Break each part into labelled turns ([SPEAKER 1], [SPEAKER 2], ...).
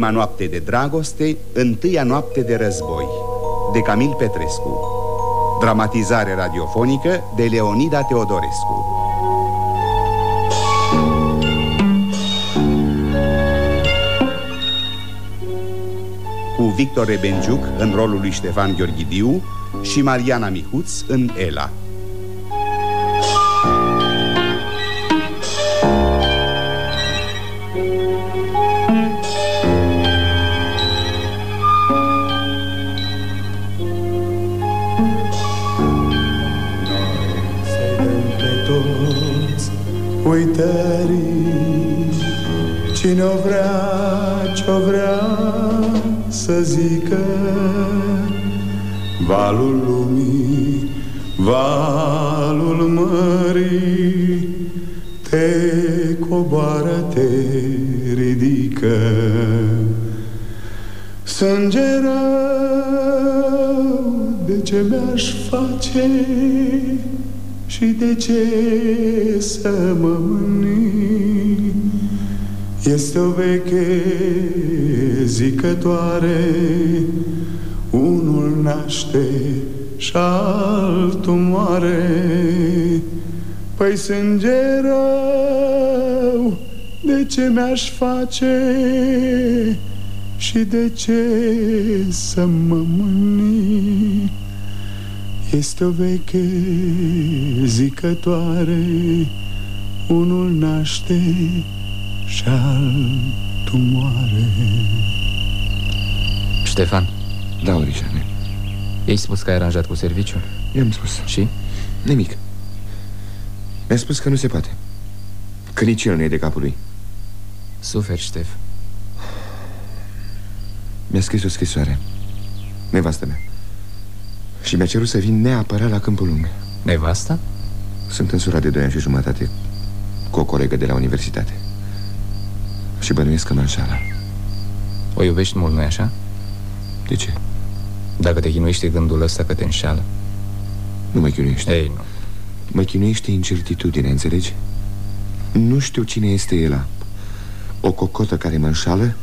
[SPEAKER 1] Ultima noapte de dragoste, întâia noapte de război. De Camil Petrescu. Dramatizare radiofonică de Leonida Teodorescu. Cu Victor Rebenciuc în rolul lui Ștefan Gheorghidiu Și Mariana Micuț în Ela
[SPEAKER 2] Valul lumii, valul mării Te coboară, te ridică Sânge rău, de ce mi-aș face și de ce să mă mâni? Este o veche zicătoare Unul naște și altul moare Păi sânge rău, de ce mi-aș face Și de ce să mă mâni? Este o veche zicătoare Unul naște și altul moare.
[SPEAKER 3] Ștefan?
[SPEAKER 4] Da, Orișane
[SPEAKER 3] I-ai spus că ai aranjat cu serviciu?
[SPEAKER 4] I-am spus.
[SPEAKER 3] Și?
[SPEAKER 4] Nimic. Mi-a spus că nu se poate. Că nici el nu e de capul lui.
[SPEAKER 3] Suferi, Ștef.
[SPEAKER 4] Mi-a scris o scrisoare. Nevastă mea. Și mi-a cerut să vin neapărat la Câmpul Lung.
[SPEAKER 3] Nevasta?
[SPEAKER 4] Sunt însurat de doi ani și jumătate. Cu o colegă de la universitate. Și bănuiesc că mă înșală.
[SPEAKER 3] O iubești mult, nu-i așa?
[SPEAKER 4] De ce?
[SPEAKER 3] Dacă te chinuiește gândul ăsta că te înșală
[SPEAKER 4] Nu mă chinuiește
[SPEAKER 3] Ei, nu.
[SPEAKER 4] Mă chinuiește incertitudine, înțelegi? Nu știu cine este ela O cocotă care mă înșală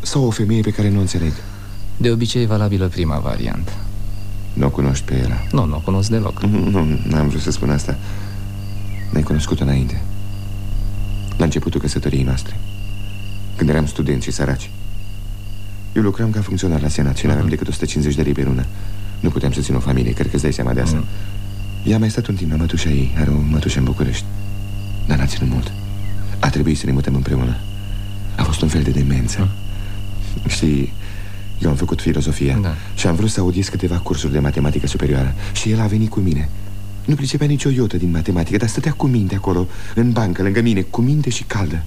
[SPEAKER 4] Sau o femeie pe care nu o înțeleg?
[SPEAKER 3] De obicei e valabilă prima variantă.
[SPEAKER 4] Nu o cunoști pe ela
[SPEAKER 3] Nu, nu o cunosc deloc.
[SPEAKER 4] Nu, nu, n-am vrut să spun asta. N-ai cunoscut-o înainte. La începutul căsătoriei noastre. Când eram studenți și săraci Eu lucram ca funcționar la Senat Și n-aveam decât 150 de lei pe lună. Nu puteam să țin o familie, cred că îți dai seama de asta. Mm. Ea a mai stat un timp la mătușa ei Are o mătușă în București Dar n-a ținut mult. A trebuit să ne mutăm împreună. A fost un fel de demență. Mm. Știi, eu am făcut filozofia da. și am vrut să audiez câteva cursuri de matematică superioară Și el a venit cu mine. Nu pricepea nicio iotă din matematică, dar stătea cu minte acolo, în bancă, lângă mine, cu minte și caldă.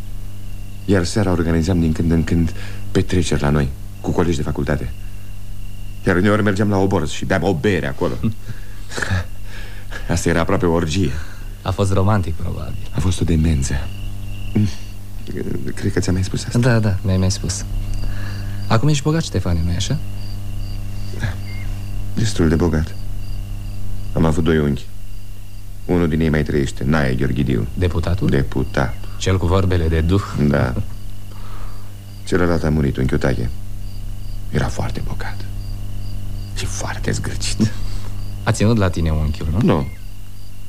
[SPEAKER 4] Iar seara organizam din când în când petreceri la noi, cu colegi de facultate. Iar uneori mergeam la oborz și beam o bere acolo. Asta era aproape o orgie.
[SPEAKER 3] A fost romantic, probabil.
[SPEAKER 4] A fost o demență. Cred că ți-am mai spus asta.
[SPEAKER 3] Da, da, mi-ai mai spus. Acum ești bogat, Ștefane, nu-i așa?
[SPEAKER 4] Da, destul de bogat. Am avut doi unchi Unul din ei mai trăiește, Nae Gheorghidiu.
[SPEAKER 3] Deputatul?
[SPEAKER 4] Deputat.
[SPEAKER 3] Cel cu vorbele de duh?
[SPEAKER 4] Da. Celălalt a murit, unchiul Tache Era foarte bogat. Și foarte zgârcit.
[SPEAKER 3] A ținut la tine unchiul, nu?
[SPEAKER 4] Nu.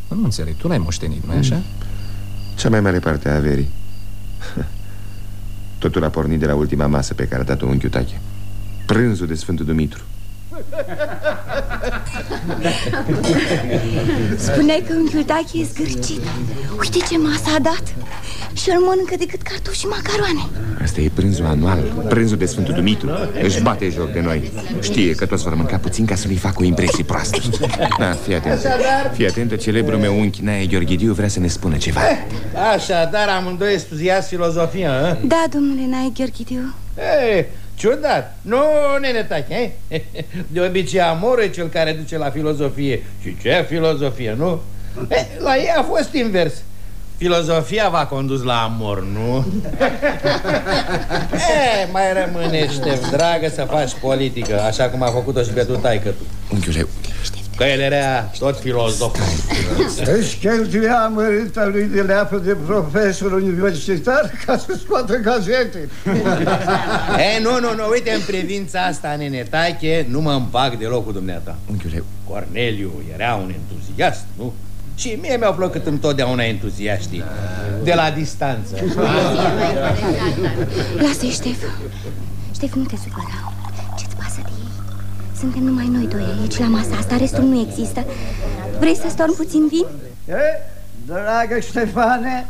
[SPEAKER 3] Nu înțeleg, tu l-ai moștenit, nu-i așa?
[SPEAKER 4] Cea mai mare parte a averii. Totul a pornit de la ultima masă pe care a dat-o unchiul Tache. Prânzul de Sfântul Dumitru
[SPEAKER 5] Spuneai că unchiul Tache e zgârcit. Uite ce masă a dat. Și îl mănâncă decât cartofi și macaroane.
[SPEAKER 4] Asta e prânzul anual Prânzul de Sfântul Dumitru. Își bate joc de noi. Știe că toți vor mânca puțin ca să nu-i facă o impresie proastă. Da, fii atent. Fii atentă, celebrul meu unchi Nae Gheorghidiu vrea să ne spună ceva.
[SPEAKER 6] Așadar, amândoi studiați filozofia, a?
[SPEAKER 5] Da, domnule Nae Gheorghidiu.
[SPEAKER 6] Ei, Ciudat. Nu, nene tache, eh? De obicei amor e cel care duce la filozofie. Și ce filozofie, nu? Eh, la ei a fost invers. Filozofia v-a condus la amor, nu? e, mai rămâne, Ștef, dragă, să faci politică Așa cum a făcut-o și pe tu taică tu
[SPEAKER 4] Unchiule,
[SPEAKER 7] Că el era tot filozof.
[SPEAKER 8] Își cheltuia mărita lui de leapă de profesor universitar ca să scoată gazete.
[SPEAKER 7] E, nu, nu, nu, uite, în privința asta, nenetache, nu mă împac deloc cu dumneata.
[SPEAKER 4] Unchiule,
[SPEAKER 7] Corneliu era un entuziast, nu? Și mie mi-au plăcut întotdeauna entuziaștii De la distanță.
[SPEAKER 5] Lasă-i, Ștef. Ștef, nu te supăra Suntem numai noi doi aici la masa asta Restul nu există. Vrei să storm puțin vin?
[SPEAKER 8] E, dragă Ștefane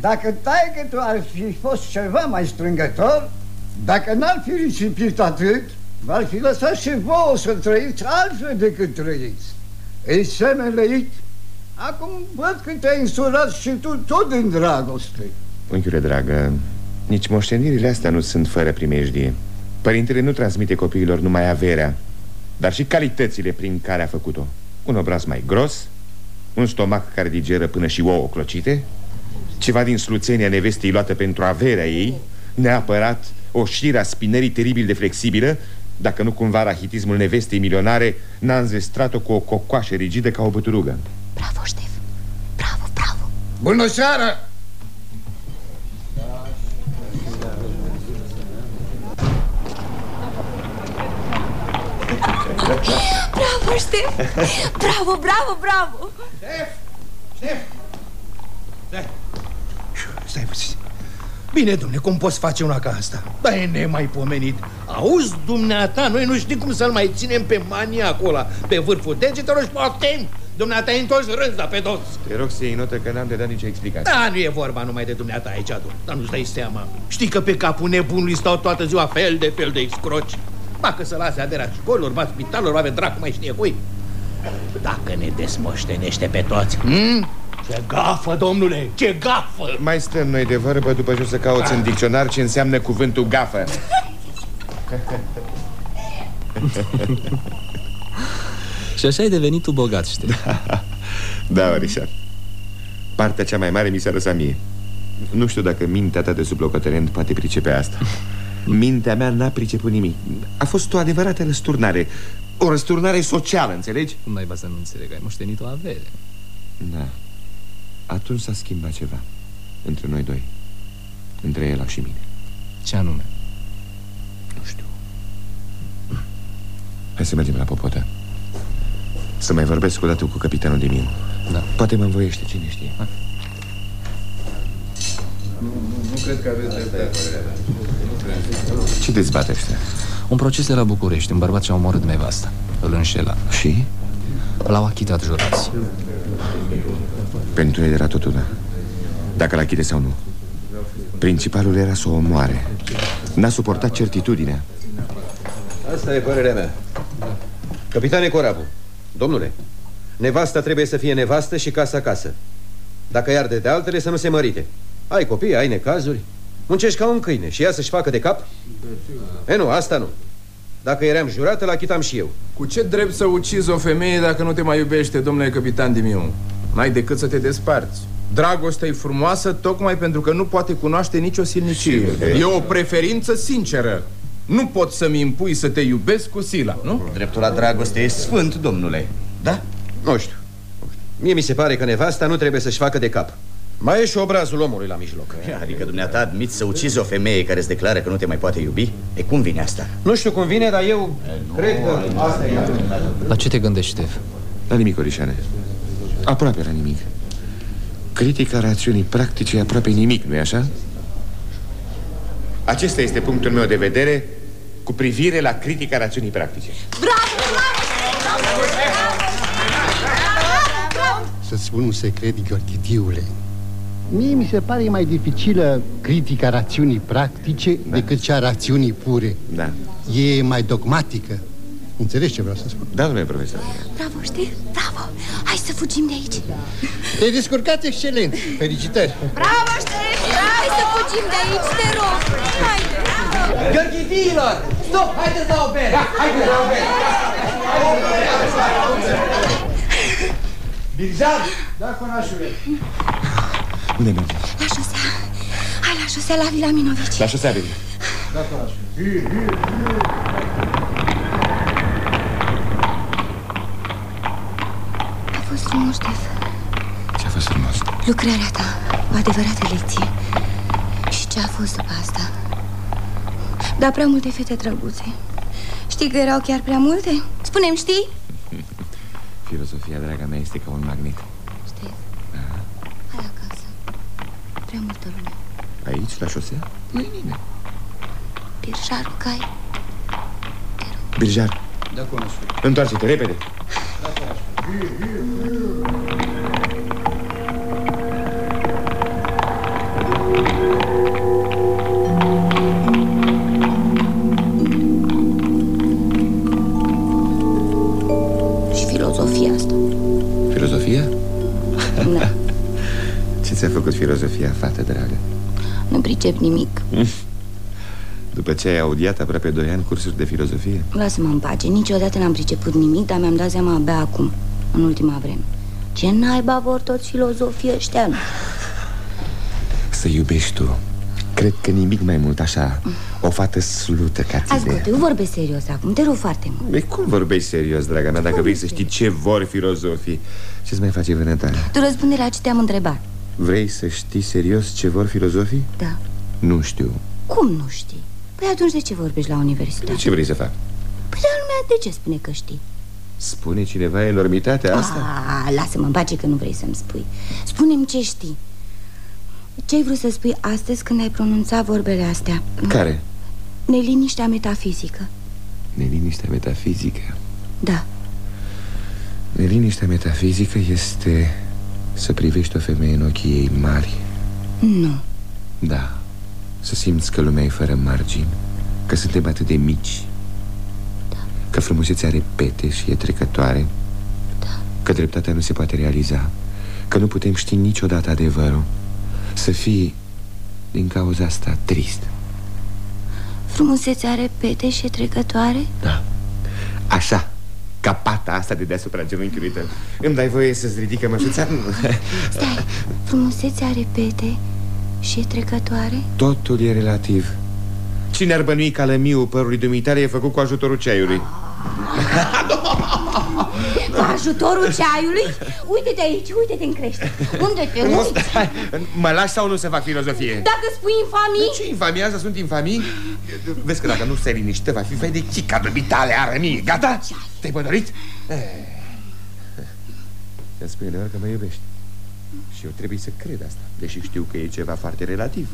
[SPEAKER 8] Dacă taică tu ar fi fost ceva mai strângător Dacă n-ar fi risipit atât V-ar fi lăsat și vouă să trăiți altfel decât trăiți. Îi semeleit Acum văd că te-ai însurat și tu tot din dragoste.
[SPEAKER 4] Unchiule dragă Nici moștenirile astea nu sunt fără primejdie Părintele nu transmite copiilor numai averea Dar și calitățile prin care a făcut-o. Un obraz mai gros Un stomac care digeră până și ouă clocite Ceva din sluțenia nevestei luată pentru averea ei Neapărat o șira spinării teribil de flexibilă Dacă nu cumva rahitismul nevestei milionare N-a înzestrat-o cu o cocoașă rigidă ca o băturugă.
[SPEAKER 5] Bravo, Ștef. Bravo, bravo.
[SPEAKER 8] Bună seara!
[SPEAKER 5] Bravo, Ștef Bravo, bravo, bravo!
[SPEAKER 7] Ștef! Ștef! Stai, stai puțin. Bine, domne, cum poți face una ca asta? Da, e nemaipomenit. Auzi, dumneata, noi nu știm cum să-l mai ținem pe maniacul ăla Pe vârful degetelor și poftim Dumneata e întors rânza pe toți
[SPEAKER 4] Te rog să iei notă că n-am de dat nicio explicație.
[SPEAKER 7] Da, nu e vorba numai de dumneata aici, domn. Dar nu-ți dai seama. Știi că pe capul nebunului stau toată ziua fel de fel de excroci Dacă să lase aderea școlilor, va spitalelor, va dracu mai știe cui. Dacă ne desmoștenește pe toți. Hmm? Ce gafă, domnule, ce gafă!
[SPEAKER 4] Mai stăm noi de vorbă după ce o să cauți în dicționar ce înseamnă cuvântul gafă.
[SPEAKER 3] Și așa ai devenit tu bogat, știi?
[SPEAKER 4] Da, Orișar Partea cea mai mare mi s-a lăsat mie. Nu știu dacă mintea ta de sublocotenent poate pricepe asta Mintea mea n-a priceput nimic. A fost o adevărată răsturnare. O răsturnare socială, înțelegi?
[SPEAKER 3] Cum naiba să nu înțeleg, ai moștenit o avere.
[SPEAKER 4] Da. Atunci s-a schimbat ceva. Între noi doi. Între el și mine.
[SPEAKER 3] Ce anume?
[SPEAKER 4] Nu știu. Hai să mergem la Popotă. Să mai vorbesc o dată cu capitanul de mine.
[SPEAKER 3] Da.
[SPEAKER 4] Poate mă învoiește, cine știe.
[SPEAKER 3] Ha?
[SPEAKER 2] Nu cred că aveți dreptate.
[SPEAKER 4] Ce dezbate ăștia?
[SPEAKER 3] Un proces de la București, un bărbat și-a omorât nevasta. Îl înșela.
[SPEAKER 4] Și?
[SPEAKER 3] L-au achitat jurații
[SPEAKER 4] Pentru el era totul, da. Dacă l achite sau nu. Principalul era să o omoare. N-a suportat certitudinea.
[SPEAKER 9] Asta e părerea mea. Capitane Corabu Domnule Nevasta trebuie să fie nevastă și casa casă Dacă iar de altele să nu se mărite Ai copii, ai necazuri. Muncești ca un câine și ea să-și facă de cap? E nu, asta nu. Dacă eram jurat, îl achitam și eu.
[SPEAKER 10] Cu ce drept să ucizi o femeie dacă nu te mai iubește, domnule capitan Dimiu? N-ai decât să te desparți. Dragostea e frumoasă tocmai pentru că nu poate cunoaște nicio silnicie. E o preferință sinceră. Nu pot să-mi impui să te iubesc cu sila, nu?
[SPEAKER 11] Dreptul la dragoste e sfânt, domnule. Da?
[SPEAKER 9] Nu știu. Mie mi se pare că nevasta nu trebuie să-și facă de cap Mai e și obrazul omului la mijloc.
[SPEAKER 11] Adică dumneata admiți să ucizi o femeie care îți declară că nu te mai poate iubi? E cum vine asta?
[SPEAKER 9] Nu știu cum vine, dar eu cred că asta e.
[SPEAKER 3] La ce te gândești, Ștef?
[SPEAKER 4] La nimic, Orișane. Aproape la nimic. Critica rațiunii practice e aproape nimic, nu-i așa? Acesta este punctul meu de vedere cu privire la critica rațiunii practice.
[SPEAKER 12] Să-ți spun un secret, Gheorghitiule Mie mi se pare mai dificilă critica rațiunii practice da. decât cea a rațiunii pure
[SPEAKER 4] Da
[SPEAKER 12] E mai dogmatică Înțelegi ce vreau să spun?
[SPEAKER 4] Da, domnule profesor
[SPEAKER 5] Bravo, Ștef, bravo Hai să fugim de aici
[SPEAKER 12] Te-ai descurcat excelent Felicitări
[SPEAKER 5] Bravo, Ștef, Hai să fugim de aici, te rog Haide
[SPEAKER 7] Gărghitiilor! Stop! Haideți la o bere! Haideți la o bere!
[SPEAKER 8] Bizar! Da, conașule
[SPEAKER 4] Unde mergem?
[SPEAKER 5] La șosea Hai la șosea la Vila Minovici
[SPEAKER 4] La șosea, bine
[SPEAKER 8] Da, conașule
[SPEAKER 5] frumos, Ștef.
[SPEAKER 4] Ce a fost frumos?
[SPEAKER 5] Lucrarea ta, o adevărată lecție. Și ce a fost după asta? Da, prea multe fete drăguțe. Știi că erau chiar prea multe? Spune-mi, știi?
[SPEAKER 4] Filosofia, draga mea, este ca un magnet.
[SPEAKER 5] Ștef, hai acasă. Prea multă lume.
[SPEAKER 4] Aici, la șosea? Nu e nimeni.
[SPEAKER 5] Birjarul cai.
[SPEAKER 4] Birjar,
[SPEAKER 2] Da, cunosc.
[SPEAKER 4] întoarce-te, repede.
[SPEAKER 5] Și
[SPEAKER 4] ți-a făcut filozofia, fată dragă?
[SPEAKER 5] nu pricep nimic.
[SPEAKER 4] După ce ai audiat aproape doi ani cursuri de filozofie?
[SPEAKER 5] Lasă-mă în pace, niciodată n-am priceput nimic, dar mi-am dat seama abia acum, în ultima vreme. Ce naiba vor toți filozofii ăștia? nu?
[SPEAKER 4] Să iubești tu Cred că nimic mai mult așa O fată slută ca tine
[SPEAKER 5] Ascult, eu vorbesc serios acum, te rog foarte mult.
[SPEAKER 4] E cum vorbești serios, draga mea, dacă vrei să știi ce vor filozofii Ce-ți mai face vânătarea?
[SPEAKER 5] Tu răspunde la ce te-am întrebat.
[SPEAKER 4] Vrei să știi serios ce vor filozofii?
[SPEAKER 5] Da.
[SPEAKER 4] Nu știu
[SPEAKER 5] Cum nu știi? Păi atunci de ce vorbești la universitate?
[SPEAKER 4] Ce vrei să fac?
[SPEAKER 5] Păi dar lumea de ce spune că știi?
[SPEAKER 4] Spune cineva enormitatea asta?
[SPEAKER 5] Ah, lasă-mă în pace că nu vrei să-mi spui. Spune-mi ce știi. Ce ai vrut să spui astăzi când ai pronunțat vorbele astea?
[SPEAKER 4] Care?
[SPEAKER 5] Neliniștea metafizică.
[SPEAKER 4] Neliniștea metafizică
[SPEAKER 5] Da.
[SPEAKER 4] Neliniștea metafizică este să privești o femeie în ochii ei mari?
[SPEAKER 5] Nu.
[SPEAKER 4] Da. Să simți că lumea e fără margini? Că suntem atât de mici? Da. Că frumusețea are pete și e trecătoare? Da. Că dreptatea nu se poate realiza? Că nu putem ști niciodată adevărul? Să fii din cauza asta trist.
[SPEAKER 5] Frumusețea are pete și e trecătoare?
[SPEAKER 4] Da. Așa ca pata asta de deasupra genunchiului tău Îmi dai voie să-ți ridică mășuța?
[SPEAKER 5] Stai, frumusețea are pete și e trecătoare?
[SPEAKER 4] Totul e relativ Cine ar bănui că lămiul părului dumitare e făcut cu ajutorul ceaiului?
[SPEAKER 5] Cu ajutorul ceaiului? Uite-te aici, uite-te în crește Unde te
[SPEAKER 4] Nu,
[SPEAKER 5] uiți?
[SPEAKER 4] stai. Mă lași sau nu să fac filozofie?
[SPEAKER 5] Dacă spui infamii
[SPEAKER 4] Ce infamie asta? Sunt infamii? Vezi că dacă nu se liniște Va fi fai de chica dumitale arămii Gata? Te-ai pădărit? Îmi spune uneori că mă iubești Și eu trebuie să cred asta Deși știu că e ceva foarte relativ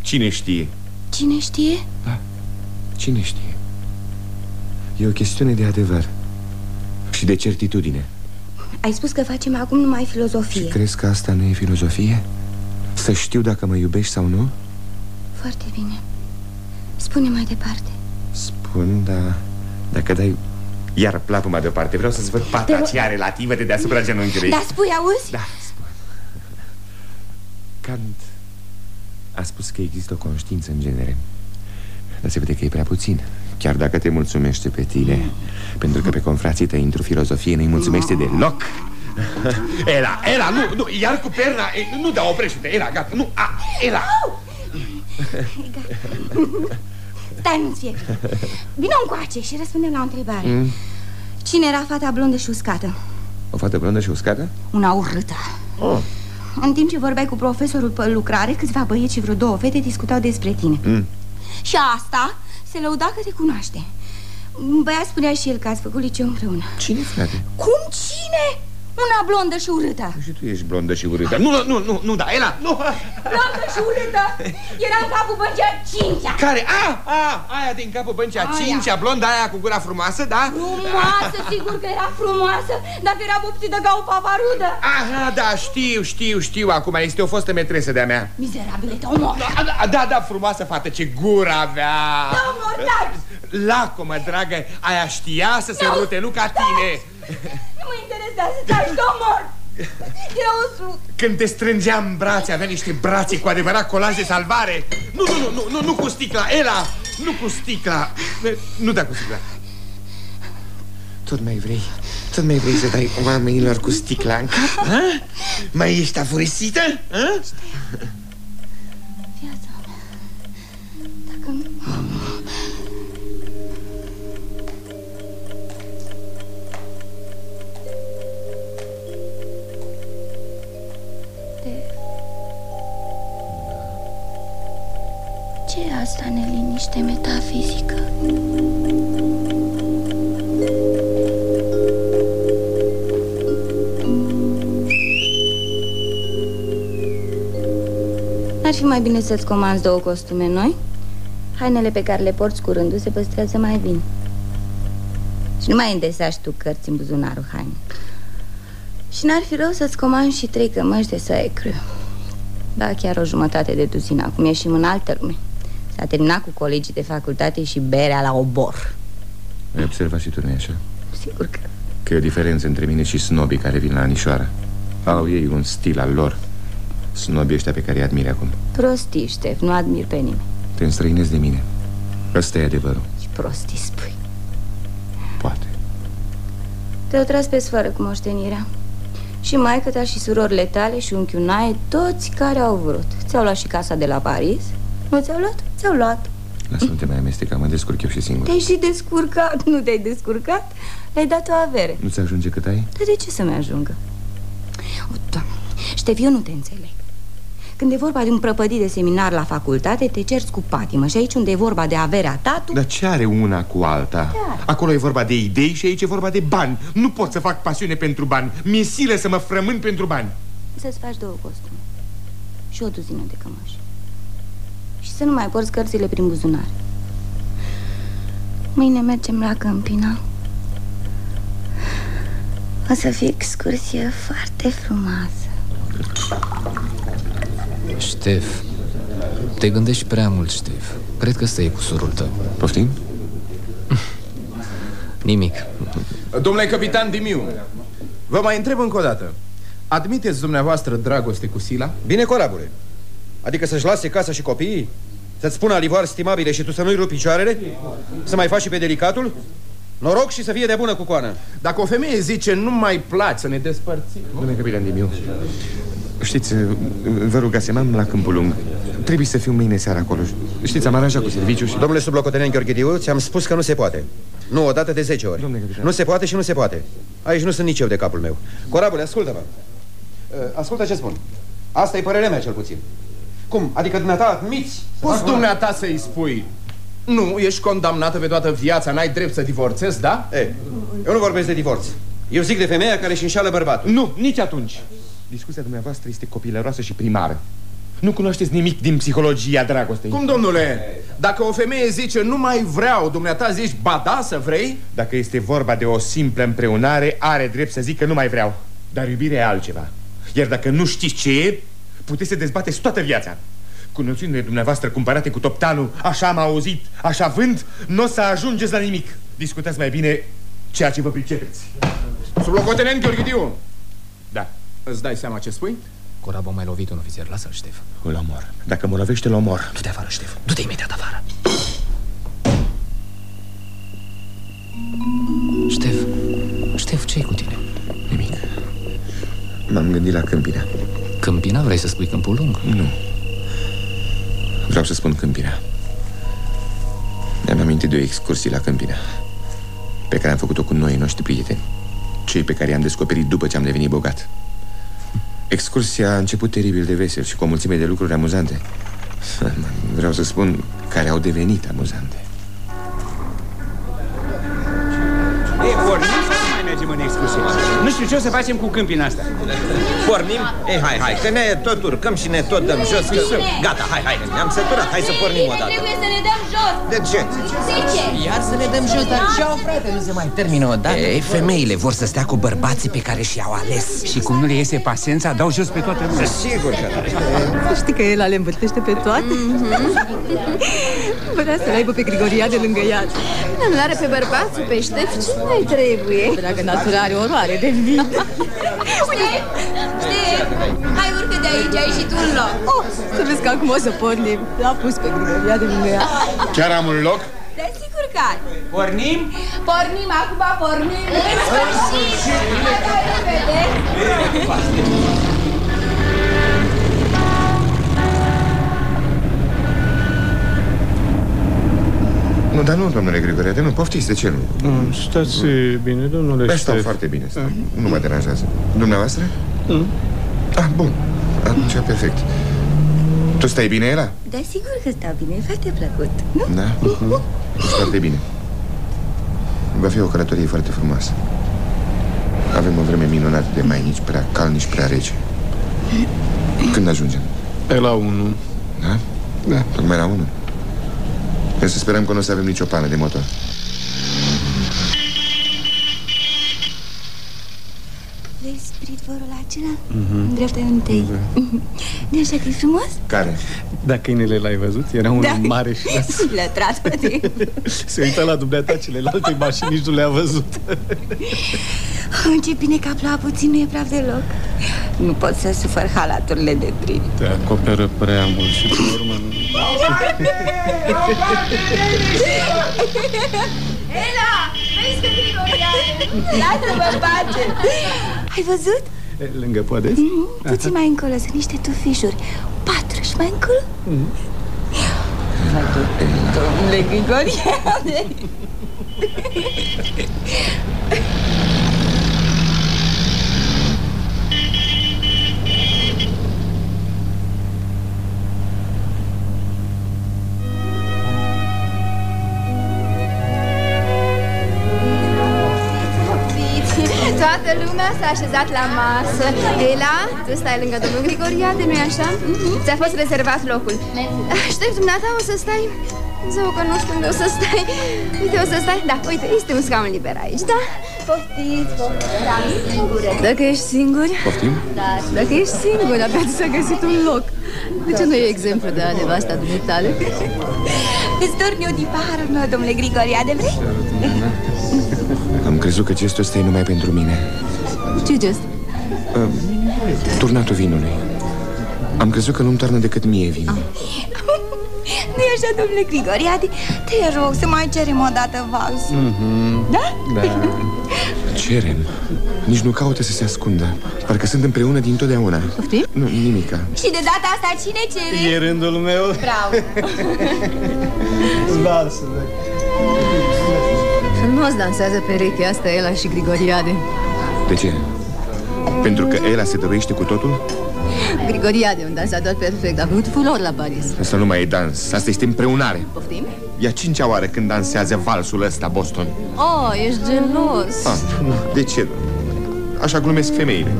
[SPEAKER 4] Cine știe?
[SPEAKER 5] Cine știe?
[SPEAKER 4] Da, cine știe? E o chestiune de adevăr Și de certitudine.
[SPEAKER 5] Ai spus că facem acum numai filozofie.
[SPEAKER 4] Crezi că asta nu e filozofie? Să știu dacă mă iubești sau nu?
[SPEAKER 5] Foarte bine. Spune mai departe.
[SPEAKER 4] Spun, dar dacă dai iar plapuma deoparte. Vreau să-ți văd pata
[SPEAKER 5] Te rog-
[SPEAKER 4] aceea relativă de deasupra genunchiului.
[SPEAKER 5] Da, spui, auzi?
[SPEAKER 4] Da, spun. Kant a spus că există o conștiință în genere. Dar se vede că e prea puțin Chiar dacă te mulțumește pe tine Pentru că pe confrații tăi într-o filozofie nu-i mulțumește deloc Ela, Ela, nu, nu, iar cu perna e, Nu, da, oprește-te, Ela, gata, nu, a, Ela
[SPEAKER 5] Stai, nu-ți fie frică. Vino încoace și răspunde la o întrebare
[SPEAKER 4] Mm.
[SPEAKER 5] Cine era fata blondă și uscată?
[SPEAKER 4] O fată blondă și uscată?
[SPEAKER 5] Una urâtă
[SPEAKER 4] Oh.
[SPEAKER 5] În timp ce vorbeai cu profesorul pe lucrare Câțiva băieți și vreo două fete discutau despre tine
[SPEAKER 4] Mm.
[SPEAKER 5] Și asta se lăuda că te cunoaște Un băiat spunea și el că ați făcut liceu împreună
[SPEAKER 4] Cine, frate?
[SPEAKER 5] Cum cine? Una blondă și urâtă.
[SPEAKER 4] Și tu ești blondă și urâtă. Nu, nu, nu, nu, nu da, Ela, nu.
[SPEAKER 5] Blondă și urâtă? Era în capul băncea cincea.
[SPEAKER 4] Care? A, a, aia din capul băncii a
[SPEAKER 5] Aia.
[SPEAKER 4] cincea, blonda aia cu gura frumoasă, da?
[SPEAKER 5] Frumoasă, sigur că era frumoasă Dacă era vopsită ca o paparudă
[SPEAKER 4] Aha, da, știu, știu, știu Acum este o fostă metresă de-a mea.
[SPEAKER 5] Mizerabile, te omor
[SPEAKER 4] Da, da, da, da, frumoasă fată, ce gură avea.
[SPEAKER 5] Te omor, taci
[SPEAKER 4] Lacomă, dragă, aia știa să se
[SPEAKER 5] Nu,
[SPEAKER 4] rutelu ca tine
[SPEAKER 5] Nu mă interesează, taci, te omor Era o slut
[SPEAKER 4] Când te strângea în brațe, avea niște brațe cu adevărat colaj de salvare Nu, nu, nu, nu, nu, nu cu sticla, Ela, nu cu sticla Nu da cu sticla Tot mai vrei, tot mai vrei să dai oamenilor cu sticla în cap? Ha? Mai ești afurisită? Ha?
[SPEAKER 5] Viața asta neliniște metafizică? Ar fi mai bine să-ți comanzi două costume noi? Hainele pe care le porți curându se păstrează mai bine Și nu mai îndesași tu cărți în buzunarul haine Și n-ar fi rău să-ți comanzi și trei cămăși de saecru Da, chiar o jumătate de duzină Acum ieșim în altă lume S-a terminat cu colegii de facultate și berea la obor.
[SPEAKER 4] Ai observat și tu, nu așa?
[SPEAKER 5] Sigur că
[SPEAKER 4] Că e o diferență între mine și snobii care vin la anișoară Au ei un stil al lor. Snobii ăștia pe care îi admiri acum.
[SPEAKER 5] Prostii, Ștef, nu admir pe nimeni.
[SPEAKER 4] Te înstrăinezi de mine. Ăsta e adevărul.
[SPEAKER 5] Și prostii spui.
[SPEAKER 4] Poate.
[SPEAKER 5] Te-au tras pe sfoară cu moștenirea. Și maică ta și surorile tale și unchiul Nae Toți care au vrut. Ți-au luat și casa de la Paris Nu ți-au luat? Ți-au luat
[SPEAKER 4] Lasă, nu te mai amesteca, mă descurc eu și singur
[SPEAKER 5] Te-ai și descurcat, nu te-ai descurcat? Le-ai dat o avere
[SPEAKER 4] Nu-ți ajunge cât ai?
[SPEAKER 5] Dar de ce să-mi ajungă? O, doamne, Ștef, eu nu te înțeleg Când e vorba de un prăpădit de seminar la facultate Te cerți cu patimă Și aici unde e vorba de averea ta tu...
[SPEAKER 4] Dar ce are una cu alta?
[SPEAKER 5] Da.
[SPEAKER 4] Acolo e vorba de idei și aici e vorba de bani Nu pot să fac pasiune pentru bani Mi-e silă să mă frământ pentru bani
[SPEAKER 5] Să-ți faci două costume Și o duzină de cămăși Și să nu mai porți cărțile prin buzunar. Mâine mergem la Câmpina O să fie excursie foarte frumoasă.
[SPEAKER 3] Ștef, te gândești prea mult, Ștef. Cred că ăsta e cu surul tău.
[SPEAKER 4] Poftim?
[SPEAKER 3] Nimic.
[SPEAKER 10] Domnule capitan Dimiu Vă mai întreb încă o dată. Admiteți dumneavoastră dragoste cu Sila?
[SPEAKER 9] Bine, corabule Adică să-și lase casa și copiii? Să-ți spună alivoar stimabile și tu să nu-i rupi picioarele? Să mai faci și pe delicatul? Noroc și să fie de bună cu coană.
[SPEAKER 10] Dacă o femeie zice nu mai placi să ne despărțim.
[SPEAKER 4] Domnule capitan Dimiu Știți, vă rugasem, am la Câmpul Lung. Trebuie să fiu mâine seara acolo. Știți, am aranjat cu serviciu și...
[SPEAKER 9] Domnule sublocotenent Gheorghidiu, ți-am spus că nu se poate. Nu odată de 10 ori.
[SPEAKER 4] Domnule capitan.
[SPEAKER 9] Nu se poate și nu se poate. Aici nu sunt nici eu de capul meu. Corabule, ascultă-mă. Uh, Ascultă ce spun. Asta e părerea mea cel puțin Cum? Adică dumneata admiți? Să
[SPEAKER 10] Poți
[SPEAKER 9] fac una-
[SPEAKER 10] dumneata să-i spui. Nu, ești condamnată pe toată viața, n-ai drept să divorțezi, da?
[SPEAKER 9] E, eu nu vorbesc de divorț. Eu zic de femeia care își înșală bărbatul.
[SPEAKER 4] Nu, nici atunci. Discuția dumneavoastră este copilăroasă și primară. Nu cunoașteți nimic din psihologia dragostei.
[SPEAKER 10] Cum, domnule? Dacă o femeie zice nu mai vreau, dumneata zici ba da să vrei?
[SPEAKER 4] Dacă este vorba de o simplă împreunare Are drept să zic că nu mai vreau. Dar iubirea e altceva. Iar dacă nu știți ce e Puteți să dezbateți toată viața. Cu noțiunile dumneavoastră cumpărate cu toptanul Așa am auzit, așa vând Nu o să ajungeți la nimic. Discutați mai bine ceea ce vă pricepeți.
[SPEAKER 10] Sublocotenent Gheorghidiu!
[SPEAKER 4] Da,
[SPEAKER 10] Îți dai seama ce spui?
[SPEAKER 3] Corabă mai lovit un ofițer, lasă-l, Ștef.
[SPEAKER 4] Îl omor. Dacă mă lovește, îl omor.
[SPEAKER 3] Du-te afară, Ștef, du-te imediat afară. Ștef, Ștef, ce cu tine?
[SPEAKER 4] Nimic. M-am gândit la Câmpina
[SPEAKER 3] Câmpina? Vrei să spui Câmpul Lung?
[SPEAKER 4] Nu Vreau să spun Câmpina Mi-am amintit de o excursie la Câmpina Pe care am făcut-o cu noi noștri prieteni Cei pe care i-am descoperit după ce am devenit bogat Excursia a început teribil de vesel și cu o mulțime de lucruri amuzante Vreau să spun care au devenit amuzante
[SPEAKER 13] Ei, pornim sau nu mai mergem în excursie? Nu știu ce o să facem cu câmpina asta.
[SPEAKER 14] Pornim? Ei, hai, hai, că ne tot urcăm și ne tot dăm jos că... Gata, hai, hai, ne-am săturat, hai să pornim odată
[SPEAKER 5] Trebuie să ne dăm jos
[SPEAKER 14] De ce?
[SPEAKER 5] De ce?
[SPEAKER 15] Iar să ne dăm jos, dar ce-au, frate? Nu se mai termină odată?
[SPEAKER 14] Ei, femeile vor să stea cu bărbații pe care și-au ales
[SPEAKER 13] Și cum nu le iese paciența, dau jos pe toată lumea.
[SPEAKER 14] Sigur că da
[SPEAKER 16] Știi că el le învârtește pe toate? Vrea să-l aibă pe Grigoria de lângă ea
[SPEAKER 5] Nu are pe bărbatul, pe Ștef, ce mai trebuie?
[SPEAKER 16] Dragă natura are oroare de vin
[SPEAKER 5] Știi? Știi? Hai urcă de aici, ai și tu un loc
[SPEAKER 16] oh, Să vezi că acum o să pornim L-a pus pe Grigoria de lângă ea
[SPEAKER 4] Chiar am un loc?
[SPEAKER 5] De sigur că ai
[SPEAKER 13] Pornim?
[SPEAKER 5] Pornim, acum pornim În sfârșit Hai repede
[SPEAKER 4] Nu, dar nu, domnule Grigoriade, nu, poftiți, de ce nu?
[SPEAKER 17] Mm, Stați bine, domnule
[SPEAKER 4] Păi stau
[SPEAKER 17] Ștef.
[SPEAKER 4] foarte bine, stau. Nu mă deranjează Dumneavoastră? Ah, bun, atunci perfect Tu stai bine, Ela?
[SPEAKER 5] Da, sigur că stau bine, e foarte plăcut nu?
[SPEAKER 4] Da? Ești foarte bine Va fi o călătorie foarte frumoasă Avem o vreme minunată de mai nici prea cald, nici prea rece Când ajungem?
[SPEAKER 17] Pe la 1
[SPEAKER 4] Da? Da Tocmai la 1 Să sperăm că nu o să avem nicio pană de motor
[SPEAKER 5] Vezi pritvorul acela?
[SPEAKER 17] Mhm.
[SPEAKER 5] În dreapta întâi Nu așa că e frumos?
[SPEAKER 4] Care?
[SPEAKER 17] Da, câinele l-ai văzut? Era unul
[SPEAKER 5] Da.
[SPEAKER 17] mare și las...
[SPEAKER 5] Lătrat pe timp
[SPEAKER 17] Se uita la dumneata celelalte mașini, nici nu le-a văzut
[SPEAKER 5] Oh, Ce bine că a plouat puțin, nu e praf deloc Nu pot să sufăr halaturile de prin
[SPEAKER 17] Te acoperă prea mult și până la urmă nu...
[SPEAKER 18] Ela, vezi că
[SPEAKER 5] Lasă-mă în pace Ai văzut?
[SPEAKER 17] E, Lângă podeți?
[SPEAKER 5] Mm, Puțin mai încolo, sunt niște tufișuri. Patru și mai încolo? Domnule Grigoriane
[SPEAKER 18] Toată lumea s-a așezat la masă. Ela, tu stai lângă domnul Grigoriade, nu-i așa? Ți-a fost rezervat locul. Aștept dumneata, o să stai. Zău că nu știu unde o să stai. Uite, o să stai, da, uite, este un scaun liber aici, da? Poftiți, poftiți. Dacă ești singur?
[SPEAKER 4] Poftim?
[SPEAKER 18] Da, dacă ești singur, abia ți s-a găsit un loc. De ce nu e exemplu de a nevasta dumitale?
[SPEAKER 5] Îți dormi eu din paharul meu, domnule Grigoriade, vrei?
[SPEAKER 4] Am crezut că gestul ăsta e numai pentru mine.
[SPEAKER 18] Ce gest?
[SPEAKER 4] uh, Turnatul vinului. Am crezut că nu-mi toarnă decât mie vin
[SPEAKER 5] nu e așa, domnule Grigoriade? Te rog să mai cerem o dată valsul.
[SPEAKER 4] Mm-hmm.
[SPEAKER 5] Da?
[SPEAKER 4] Da. Cerem. Nici nu caută să se ascundă. Parcă sunt împreună din totdeauna.
[SPEAKER 18] Poftim?
[SPEAKER 4] Nu, nimica.
[SPEAKER 5] Și de data asta cine cere?
[SPEAKER 17] E rândul meu.
[SPEAKER 5] Bravo.
[SPEAKER 17] Valsul
[SPEAKER 18] Frumos dansează perechea asta Ela și Grigoriade.
[SPEAKER 4] De ce? Pentru că Ela se dăruiește cu totul?
[SPEAKER 18] Grigoriade, un dansator perfect, a avut fulor la Paris
[SPEAKER 4] Asta nu mai e dans, asta este împreunare.
[SPEAKER 18] Poftim?
[SPEAKER 4] E a cincea oară când dansează valsul ăsta, Boston.
[SPEAKER 18] Oh, ești gelos.
[SPEAKER 4] Ah, De ce? Așa glumesc femeile.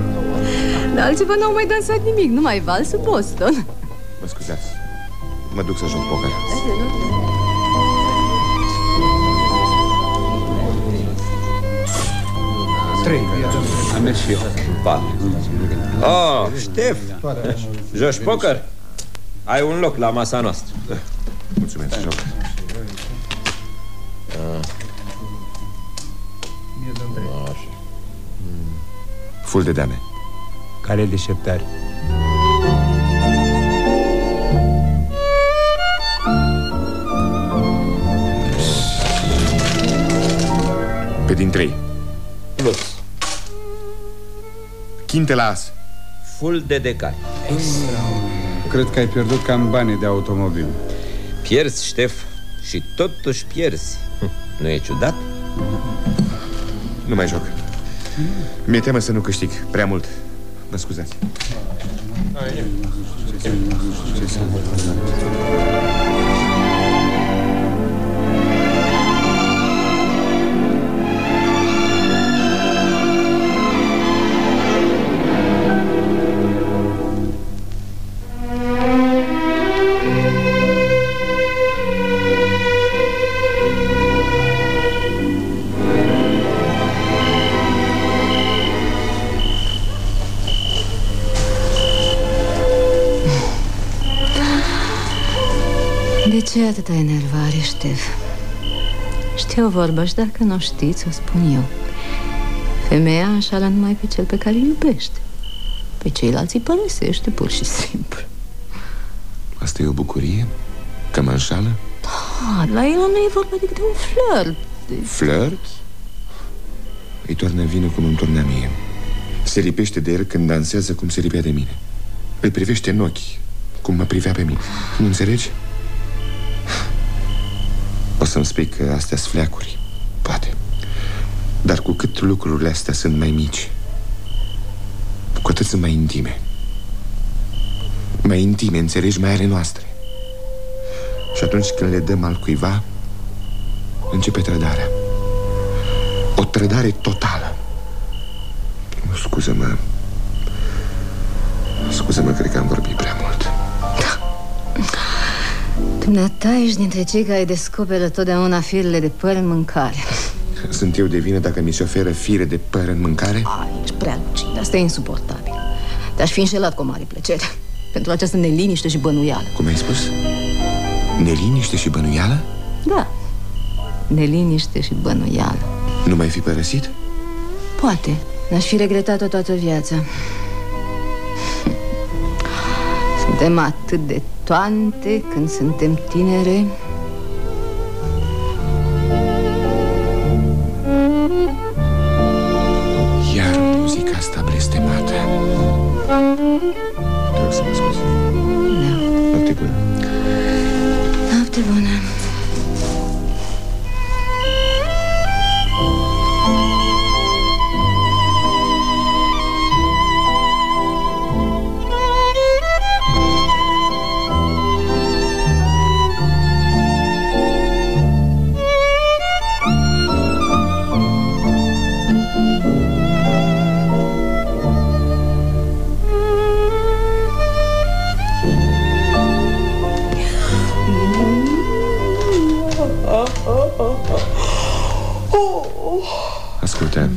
[SPEAKER 18] Dar altceva n-au mai dansat nimic, numai valsul Boston.
[SPEAKER 4] Mă scuzați. Mă duc să joc poker
[SPEAKER 2] Trei. Am mers și eu.
[SPEAKER 14] Patru. Oh, Ștef, joci poker? Ai un loc la masa noastră.
[SPEAKER 4] Mulțumesc, joc.
[SPEAKER 14] Așa.
[SPEAKER 4] Ful de dame
[SPEAKER 2] Care e deșteptare?
[SPEAKER 4] Pe din trei Chinte la as
[SPEAKER 14] Full de decar.
[SPEAKER 2] Cred că ai pierdut cam banii de automobil.
[SPEAKER 14] Pierzi, Ștef, și totuși pierzi. Nu e ciudat?
[SPEAKER 4] Nu mai joc Mi-e teamă să nu câștig prea mult Mă scuzați
[SPEAKER 18] De ce atâta enervare, Ștef? Știu o vorbă și dacă nu o știți, o spun eu Femeia înșală numai pe cel pe care îl iubește Pe ceilalți îi părăsește pur și simplu
[SPEAKER 4] Asta e o bucurie? Că mă înșală?
[SPEAKER 18] Ah, la el nu e vorba decât de un flirt de...
[SPEAKER 4] Flirt? Îi toarnă vinul cum îmi toarnea mie Se lipește de el când dansează cum se lipea de mine Îl privește în ochi Cum mă privea pe mine Nu înțelegi? O să-mi spui că astea sunt fleacuri? Poate. Dar cu cât lucrurile astea sunt mai mici Cu atât sunt mai intime. Mai intime, înțelegi, mai ale noastre. Și atunci când le dăm al cuiva Începe trădarea. O trădare totală. Scuză-mă. Scuză-mă, cred că am vorbit
[SPEAKER 18] Dumneata ești dintre cei care descoperă totdeauna firele de păr în mâncare
[SPEAKER 4] Sunt eu de vină dacă mi se oferă fire de păr în mâncare?
[SPEAKER 18] Ai, ești prea lucid, asta e insuportabil Te-aș fi înșelat cu o mare plăcere Pentru această neliniște și bănuială
[SPEAKER 4] Cum ai spus? Neliniște și bănuială?
[SPEAKER 18] Da, neliniște și bănuială
[SPEAKER 4] Nu mai fi părăsit?
[SPEAKER 18] Poate, n-aș fi regretat-o toată viața Suntem atât de toante când suntem tinere.
[SPEAKER 4] Iar muzica asta blestemată. Te rog să mă scuzi.
[SPEAKER 18] Da.
[SPEAKER 4] Noapte bună.
[SPEAKER 18] Noapte bună
[SPEAKER 4] Ascultă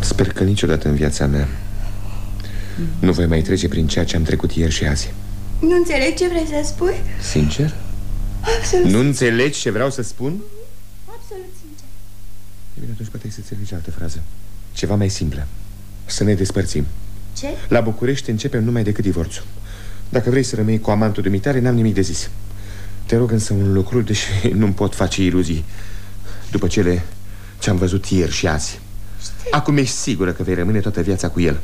[SPEAKER 4] Sper că niciodată în viața mea Nu voi mai trece prin ceea ce am trecut ieri și azi.
[SPEAKER 5] Nu înțeleg ce vrei să spui?
[SPEAKER 4] Sincer?
[SPEAKER 5] Absolut,
[SPEAKER 4] Nu înțelegi ce vreau să spun?
[SPEAKER 5] absolut sincer.
[SPEAKER 4] E bine, atunci poate să înțelegi altă frază. Ceva mai simplă. Să ne despărțim.
[SPEAKER 5] Ce?
[SPEAKER 4] La București începem numai decât divorțul. Dacă vrei să rămâi cu amantul dumitare, n-am nimic de zis Te rog însă un lucru, deși nu pot face iluzii După cele ce am văzut ieri și azi. Acum ești sigură că vei rămâne toată viața cu el.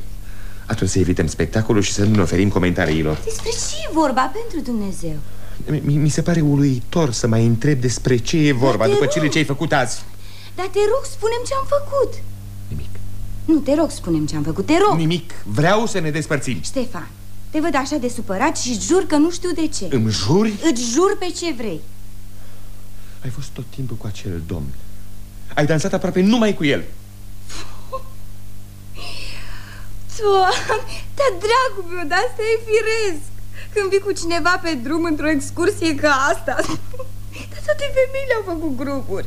[SPEAKER 4] Atunci să evităm spectacolul și să nu ne oferim comentariilor.
[SPEAKER 5] Despre ce e vorba pentru Dumnezeu?
[SPEAKER 4] mi, mi se pare uluitor să mai întreb despre ce e vorba
[SPEAKER 5] te
[SPEAKER 4] După
[SPEAKER 5] rog.
[SPEAKER 4] cele ce ai făcut azi.
[SPEAKER 5] Dar te rog, spunem ce am făcut. Nimic. Nu, te rog, spunem ce am făcut, te rog.
[SPEAKER 4] Nimic, vreau să ne despărțim.
[SPEAKER 5] Ștefan, te văd așa de supărat și jur că nu știu de ce.
[SPEAKER 4] Îmi juri?
[SPEAKER 5] Îți jur pe ce vrei.
[SPEAKER 4] Ai fost tot timpul cu acel domn. Ai dansat aproape numai cu el.
[SPEAKER 5] Doamne, dar dragul meu, dar asta e firesc. Când vii cu cineva pe drum într-o excursie ca asta. Dar toate femeile au făcut grupuri.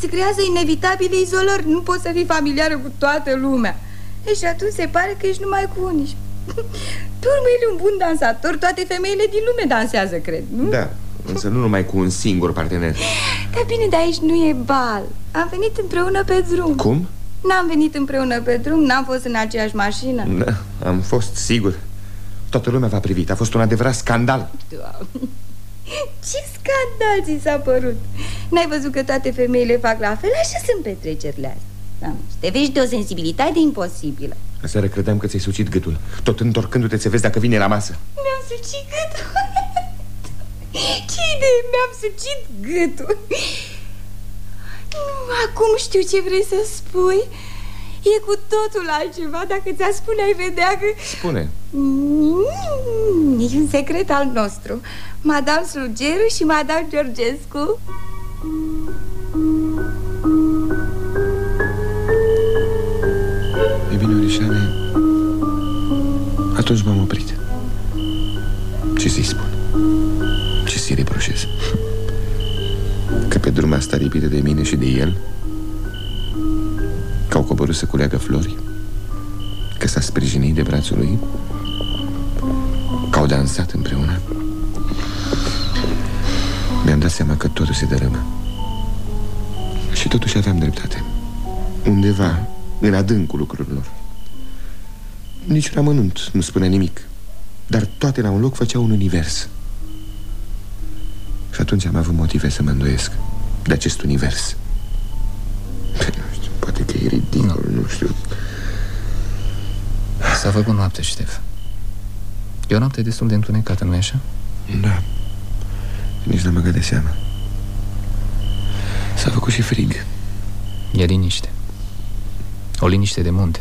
[SPEAKER 5] Se creează inevitabile izolări. Nu poți să fii familiară cu toată lumea. E, Și atunci se pare că ești numai cu unii Pe urmă, el e un bun dansator Toate femeile din lume dansează, cred, nu?
[SPEAKER 4] Da, însă nu numai cu un singur partener.
[SPEAKER 5] Dar bine, de aici nu e bal. Am venit împreună pe drum.
[SPEAKER 4] Cum?
[SPEAKER 5] N-am venit împreună pe drum, n-am fost în aceeași mașină.
[SPEAKER 4] Da, am fost sigur. Toată lumea v-a privit, a fost un adevărat scandal.
[SPEAKER 5] Doamne, ce scandal ți s-a părut? N-ai văzut că toate femeile fac la fel? Așa sunt petrecerile astea. Doamne, și te vezi de o sensibilitate imposibilă
[SPEAKER 4] Aseară credeam că ți-ai sucit gâtul. Tot întorcându-te să vezi dacă vine la masă.
[SPEAKER 5] Mi-am sucit gâtul. Ce idee, mi-am sucit gâtul. Nu, Acum știu ce vrei să spui. E cu totul altceva. Dacă ți-a spune, ai vedea că...
[SPEAKER 4] Spune.
[SPEAKER 5] Mm, E un secret al nostru. Madame Slugeru și Madame Georgescu.
[SPEAKER 4] E bine, Orișane Atunci m-am oprit. Ce să-i spun? Ce să-i reproșez? Că pe drum asta lipită de mine și de el Că au coborât să culeagă flori Că s-a sprijinit de brațul lui Că au dansat împreună. Mi-am dat seama că totul se dărâmă. Și totuși aveam dreptate. Undeva, în adâncul lucrurilor. Niciun amănunt nu spunea nimic Dar toate la un loc făceau un univers. Și atunci am avut motive să mă îndoiesc De acest univers. Nu știu, poate că e ridicol, nu, nu știu.
[SPEAKER 3] S-a făcut noapte, Ștef. E o noapte destul de întunecată, nu-i așa?
[SPEAKER 4] Da. Nici n-am băgat de seama. S-a făcut și frig.
[SPEAKER 3] E liniște O liniște de munte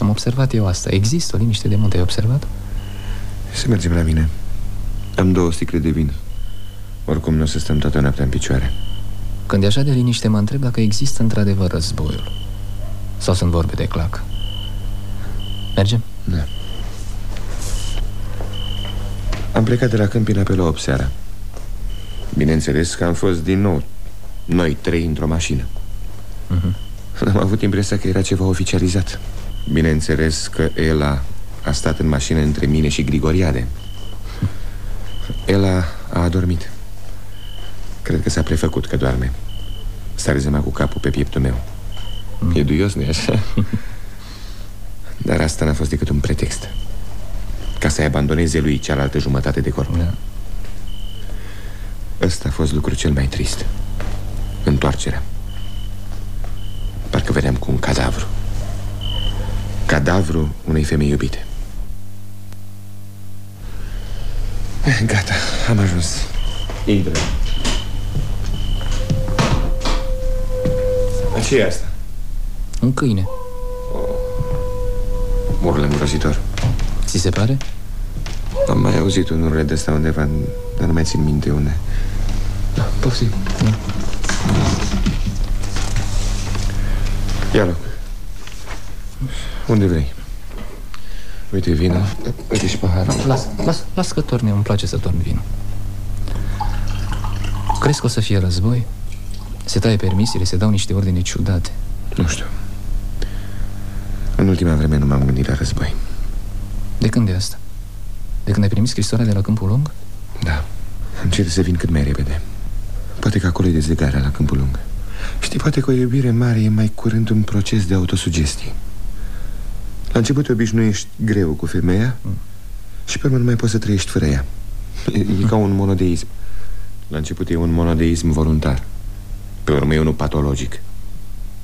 [SPEAKER 3] Am observat eu asta. Există o liniște de munte, ai observat?
[SPEAKER 4] Să mergem la mine. Am două sticle de vin. Oricum nu o să stăm toată noaptea în picioare.
[SPEAKER 3] Când e așa de liniște, mă întreb dacă există într-adevăr războiul. Sau sunt vorbe de clac. Mergem?
[SPEAKER 4] Da. Am plecat de la Câmpina pe la 8 seara. Bineînțeles că am fost din nou noi trei într-o mașină.
[SPEAKER 3] Mhm.
[SPEAKER 4] Am avut impresia că era ceva oficializat. Bineînțeles că Ela a stat în mașină între mine și Grigoriade. Ela a adormit. Cred că s-a prefăcut că doarme. S-a rezemat cu capul pe pieptul meu. E duios, nu așa? Dar asta n-a fost decât un pretext Ca să-i abandoneze lui cealaltă jumătate de corp da. Ăsta a fost lucrul cel mai trist Întoarcerea Parcă vedeam cu un cadavru. Cadavru unei femei iubite. Eh, Gata, am ajuns. Intră. Ce e asta?
[SPEAKER 3] Un câine.
[SPEAKER 4] Urlă îngrozitor.
[SPEAKER 3] Ți se pare?
[SPEAKER 4] Am mai auzit un urlet de ăsta undeva Dar nu mai țin minte unde. Da, Poftim. Da. Ia loc. Unde vrei? Uite vină. Uite și paharul.
[SPEAKER 3] Las, las, las că torne, îmi place să torn vinul Crezi că o să fie război? Se taie permisiile, se dau niște ordine ciudate.
[SPEAKER 4] Nu știu. În ultima vreme nu m-am gândit la război.
[SPEAKER 3] De când e asta? De când ai primit scrisoarea de la Câmpul Lung?
[SPEAKER 4] Da. Încerc să vin cât mai repede. Poate că acolo e dezlegarea la Câmpul Lung Știi, poate că o iubire mare e mai curând un proces de autosugestie. La început te obișnuiești greu cu femeia mm. Și pe urmă nu mai poți să trăiești fără ea. E, e ca un monodeism. La început e un monodeism voluntar. Pe urmă e unul patologic.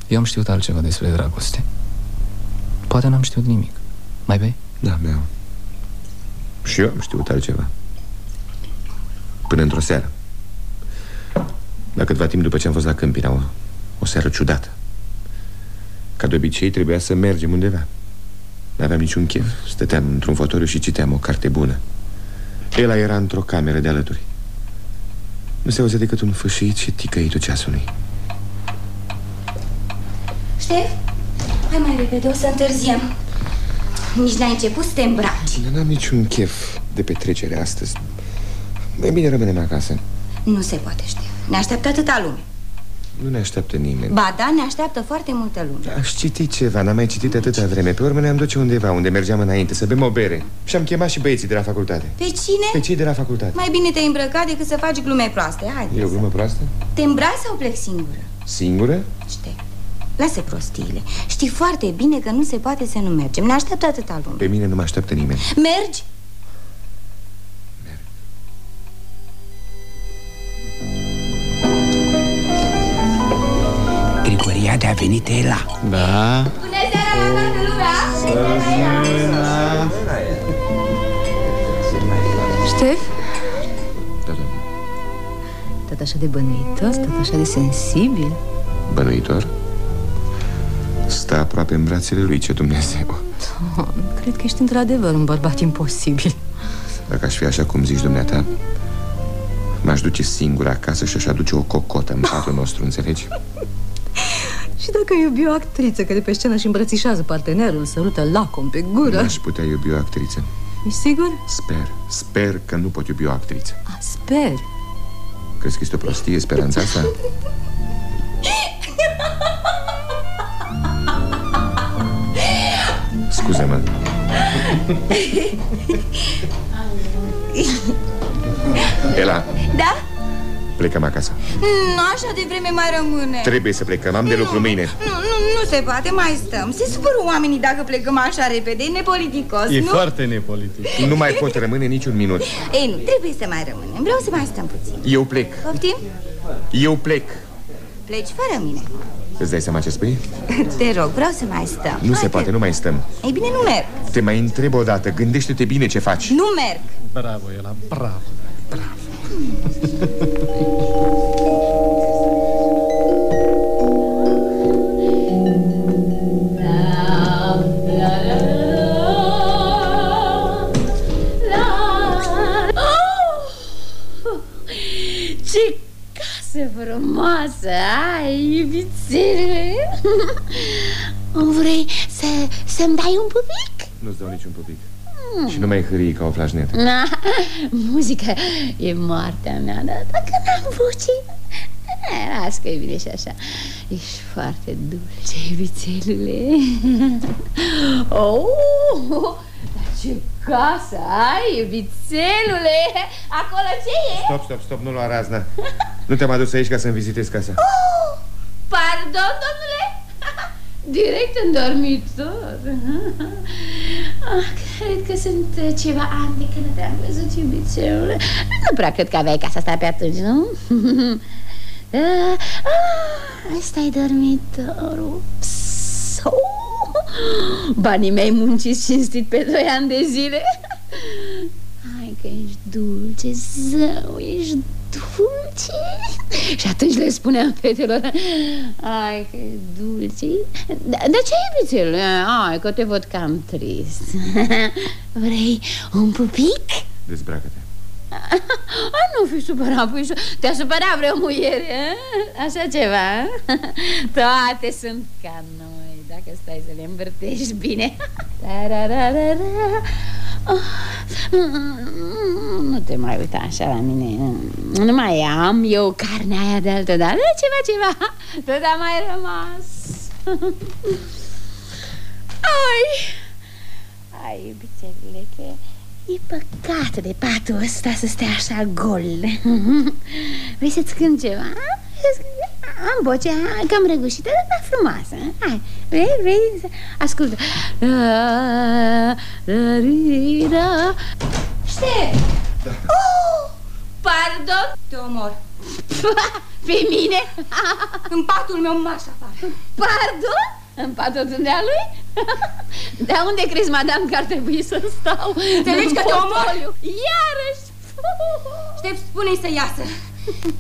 [SPEAKER 3] Eu am știut altceva despre dragoste. Poate n-am știut nimic. Mai bei?
[SPEAKER 4] Da, meu Și eu am știut altceva. Până într-o seară La câtva timp după ce am fost la Câmpina o, o seară ciudată. Ca de obicei trebuia să mergem undeva. Nu aveam niciun chef. Stăteam într-un fotoriu și citeam o carte bună. Ela era într-o cameră de alături. Nu se auzea decât un fâșit și ticăitul ceasului.
[SPEAKER 5] Ștef, hai mai repede, o să întârziem. Nici n-ai început să te îmbraci.
[SPEAKER 4] N-am niciun chef de petrecere astăzi. Mai bine rămânem acasă
[SPEAKER 5] Nu se poate, Ștef Ne așteaptă atâta lume.
[SPEAKER 4] Nu ne așteaptă nimeni.
[SPEAKER 5] Ba da, ne așteaptă foarte multă lume.
[SPEAKER 4] Aș citi ceva, n-am mai citit atâta vreme. Pe urmă ne-am duce undeva, unde mergeam înainte Să bem o bere. Și am chemat și băieții de la facultate.
[SPEAKER 5] Pe cine?
[SPEAKER 4] Pe cei de la facultate.
[SPEAKER 5] Mai bine te îmbrăca decât să faci glume proaste. Hai.
[SPEAKER 4] E o glumă proastă?
[SPEAKER 5] Te îmbraci sau plec singură?
[SPEAKER 4] Singură?
[SPEAKER 5] Ștef Lasă prostiile. Știi foarte bine că nu se poate să nu mergem. Ne așteaptă atâta lume.
[SPEAKER 4] Pe mine nu mă așteaptă nimeni.
[SPEAKER 5] Mergi?
[SPEAKER 13] Grigoriade a venit Ela
[SPEAKER 17] Da
[SPEAKER 5] Bună seara la toată lumea
[SPEAKER 18] Ștef?
[SPEAKER 4] Da, da
[SPEAKER 18] Tot așa de bănuitor, tot așa de sensibil
[SPEAKER 4] Bănuitor? Stă aproape în brațele lui, ce Dumnezeu
[SPEAKER 18] oh, Cred că ești într-adevăr un bărbat imposibil
[SPEAKER 4] Dacă aș fi așa cum zici dumneata M-aș duce singur acasă și aș aduce o cocotă în patul nostru, înțelegi?
[SPEAKER 18] Și dacă iubi o actriță care pe scenă și îmbrățișează partenerul, sărută lacom pe gură.
[SPEAKER 4] Nu aș putea iubi o actriță.
[SPEAKER 18] Ești sigur?
[SPEAKER 4] Sper, sper că nu pot iubi o actriță.
[SPEAKER 18] A, sper.
[SPEAKER 4] Crezi că este o prostie speranța asta? Scuze-mă. Ela.
[SPEAKER 5] Da?
[SPEAKER 4] Plecăm acasă.
[SPEAKER 5] Nu așa de vreme mai rămâne.
[SPEAKER 4] Trebuie să plecăm, am de lucru mâine.
[SPEAKER 5] Nu, nu, nu se poate, mai stăm. Se supără oamenii dacă plecăm așa repede E nepoliticos,
[SPEAKER 17] E
[SPEAKER 5] nu?
[SPEAKER 17] foarte nepolitic.
[SPEAKER 4] Nu mai pot rămâne niciun minut.
[SPEAKER 5] Ei, nu, trebuie să mai rămânem. Vreau să mai stăm puțin.
[SPEAKER 4] Eu plec.
[SPEAKER 5] Poftim?
[SPEAKER 4] Eu plec.
[SPEAKER 5] Pleci fără mine.
[SPEAKER 4] Îți dai seama ce spui?
[SPEAKER 5] Te rog, vreau să mai stăm.
[SPEAKER 4] Nu se poate, nu mai stăm.
[SPEAKER 5] Ei bine, nu merg.
[SPEAKER 4] Te mai întreb o dată, gândește-te bine ce faci.
[SPEAKER 5] Nu merg.
[SPEAKER 17] Bravo, Ela, bravo. Bravo
[SPEAKER 19] ce casă frumoasă ai, iubițele! Vrei să, să-mi dai un pupic?
[SPEAKER 4] Nu-ți dau niciun pupic mm. Și nu mai hârii ca o flașnetă
[SPEAKER 19] Na, Muzica e moartea mea Dar dacă n-am voce Las că e bine și așa Ești foarte dulce, iubițelule Oh, dar ce casă ai, iubițelule Acolo ce e?
[SPEAKER 4] Stop, stop, stop, nu lua razna Nu te-am adus aici ca să-mi vizitez casa
[SPEAKER 19] oh, Pardon, domnule? Direct în dormitor ah, Cred că sunt ceva ani de când te-am văzut, iubițelule Nu prea cred că aveai casa asta pe atunci, nu? ah, Asta-i dormitorul Banii mei munciți cinstit pe doi ani de zile? Hai că ești dulce, zău, ești dulce Și atunci le spuneam fetelor Ai că e dulce. Dar da, ce e bițel? Ai că te văd cam trist. Vrei un pupic?
[SPEAKER 4] Dezbracă-te.
[SPEAKER 19] A, nu fi supărat, pui, te-a supărat vreo muiere, așa ceva Toate sunt ca noi, dacă stai să le învârtești bine Nu te mai uita așa la mine. Nu mai am eu carnea aia de altă dată. Ceva, ceva. Tot a mai rămas. Ai Ai, iubițelule, că E păcat de patul ăsta să stea așa gol. Vrei să-ți cânt ceva? Am vocea cam răgușită, dar frumoasă Hai, vrei, vrei? Ascultă Ștef! Da. Oh, pardon? Te omor Pe mine? În patul meu maș afară Pardon? În patul dumnealui? De unde crezi, madame, că ar trebui să stau? Înțelegi că te omor? Iarăși! Ștef, spune-i să iasă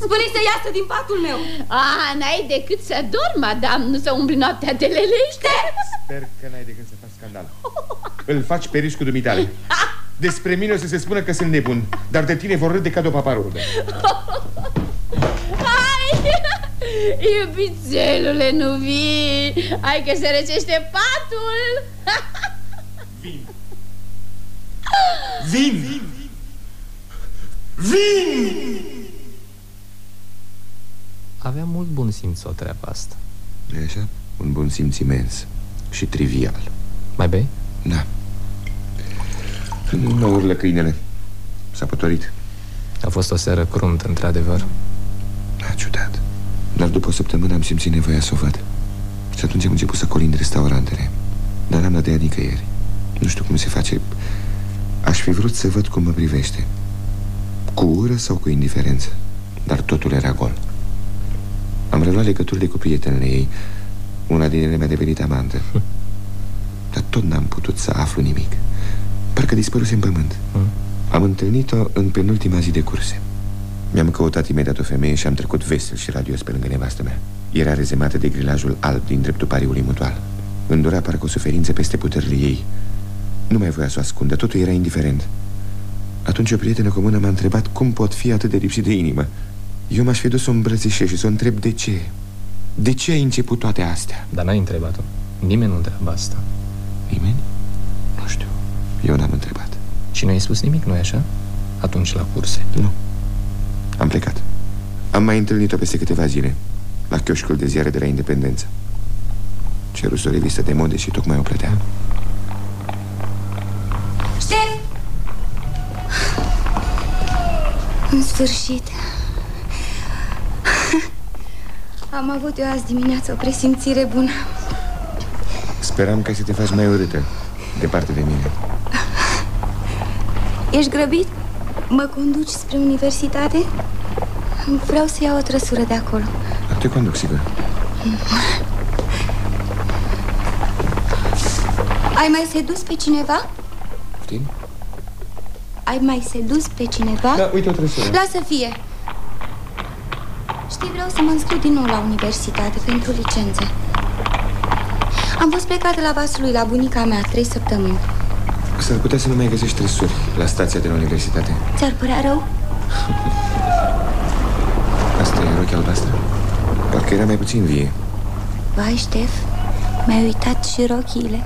[SPEAKER 19] Spune-i să iasă din patul meu. A, n-ai decât să dormi, madame, nu să umbli noaptea de lelește.
[SPEAKER 4] Sper că n-ai decât să faci scandal. Îl faci pe riscul dumitale. Despre mine o să se spună că sunt nebun Dar de tine vor râde ca de o paparudă
[SPEAKER 19] Iubițelule, nu vii! Hai că se răcește patul!
[SPEAKER 4] Vin. Vin. Vin
[SPEAKER 3] Avea mult bun simț o treabă asta.
[SPEAKER 4] E așa? Un bun simț imens Și trivial.
[SPEAKER 3] Mai bei?
[SPEAKER 4] Da. Nu urlă câinele S-a pătorit.
[SPEAKER 3] A fost o seară cruntă, într-adevăr.
[SPEAKER 4] Da, ciudat. Dar după o săptămână am simțit nevoia să o văd. Și atunci am început să colind restaurantele. Dar n-am dat de ea nicăieri. Nu știu cum se face. Aș fi vrut să văd cum mă privește. Cu ură sau cu indiferență. Dar totul era gol Am reluat legăturile cu prietenele ei Una din ele mi-a devenit amantă. Dar tot n-am putut să aflu nimic. Parcă dispăruse în pământ. Am întâlnit-o în penultima zi de curse. Mi-am căutat imediat o femeie și am trecut vesel și radios pe lângă nevastă mea. Era rezemată de grilajul alb din dreptul pariului mutual. Îndura parcă o suferință peste puterile ei. Nu mai voia să o ascundă, totul era indiferent. Atunci o prietenă comună m-a întrebat cum pot fi atât de lipsit de inimă Eu m-aș fi dus să o îmbrățișez și să o întreb de ce. De ce ai început toate astea?
[SPEAKER 3] Dar n-ai întrebat-o. Nimeni nu întreabă asta.
[SPEAKER 4] Nimeni? Nu știu, eu n-am întrebat.
[SPEAKER 3] Și nu ai spus nimic, nu-i așa? Atunci la curse.
[SPEAKER 4] Nu. Am plecat. Am mai întâlnit-o peste câteva zile La chioșcul de ziare de la Independență. Cerus o revistă de mode și tocmai o plătea.
[SPEAKER 19] Ștef! În sfârșit Am avut eu azi dimineață o presimțire bună
[SPEAKER 4] Speram că să te faci mai urâtă Departe de mine
[SPEAKER 19] Ești grăbit? Mă conduci spre universitate? Vreau să iau o trăsură de acolo
[SPEAKER 4] Te conduc, sigur
[SPEAKER 19] Ai mai sedus pe cineva?
[SPEAKER 4] Poftim?
[SPEAKER 19] Ai mai sedus pe cineva?
[SPEAKER 4] Da, uite o trăsură
[SPEAKER 19] Lasă fie Știi, vreau să mă înscriu din nou la universitate pentru licență. Am fost plecată la Vaslui la bunica mea trei săptămâni.
[SPEAKER 4] S-ar putea să nu mai găsești trăsuri la stația de la universitate.
[SPEAKER 19] Ți-ar părea rău?
[SPEAKER 4] Asta e rochia albastră? Parcă era mai puțin vie.
[SPEAKER 5] Vai, Ștef, mi-ai uitat și rochiile.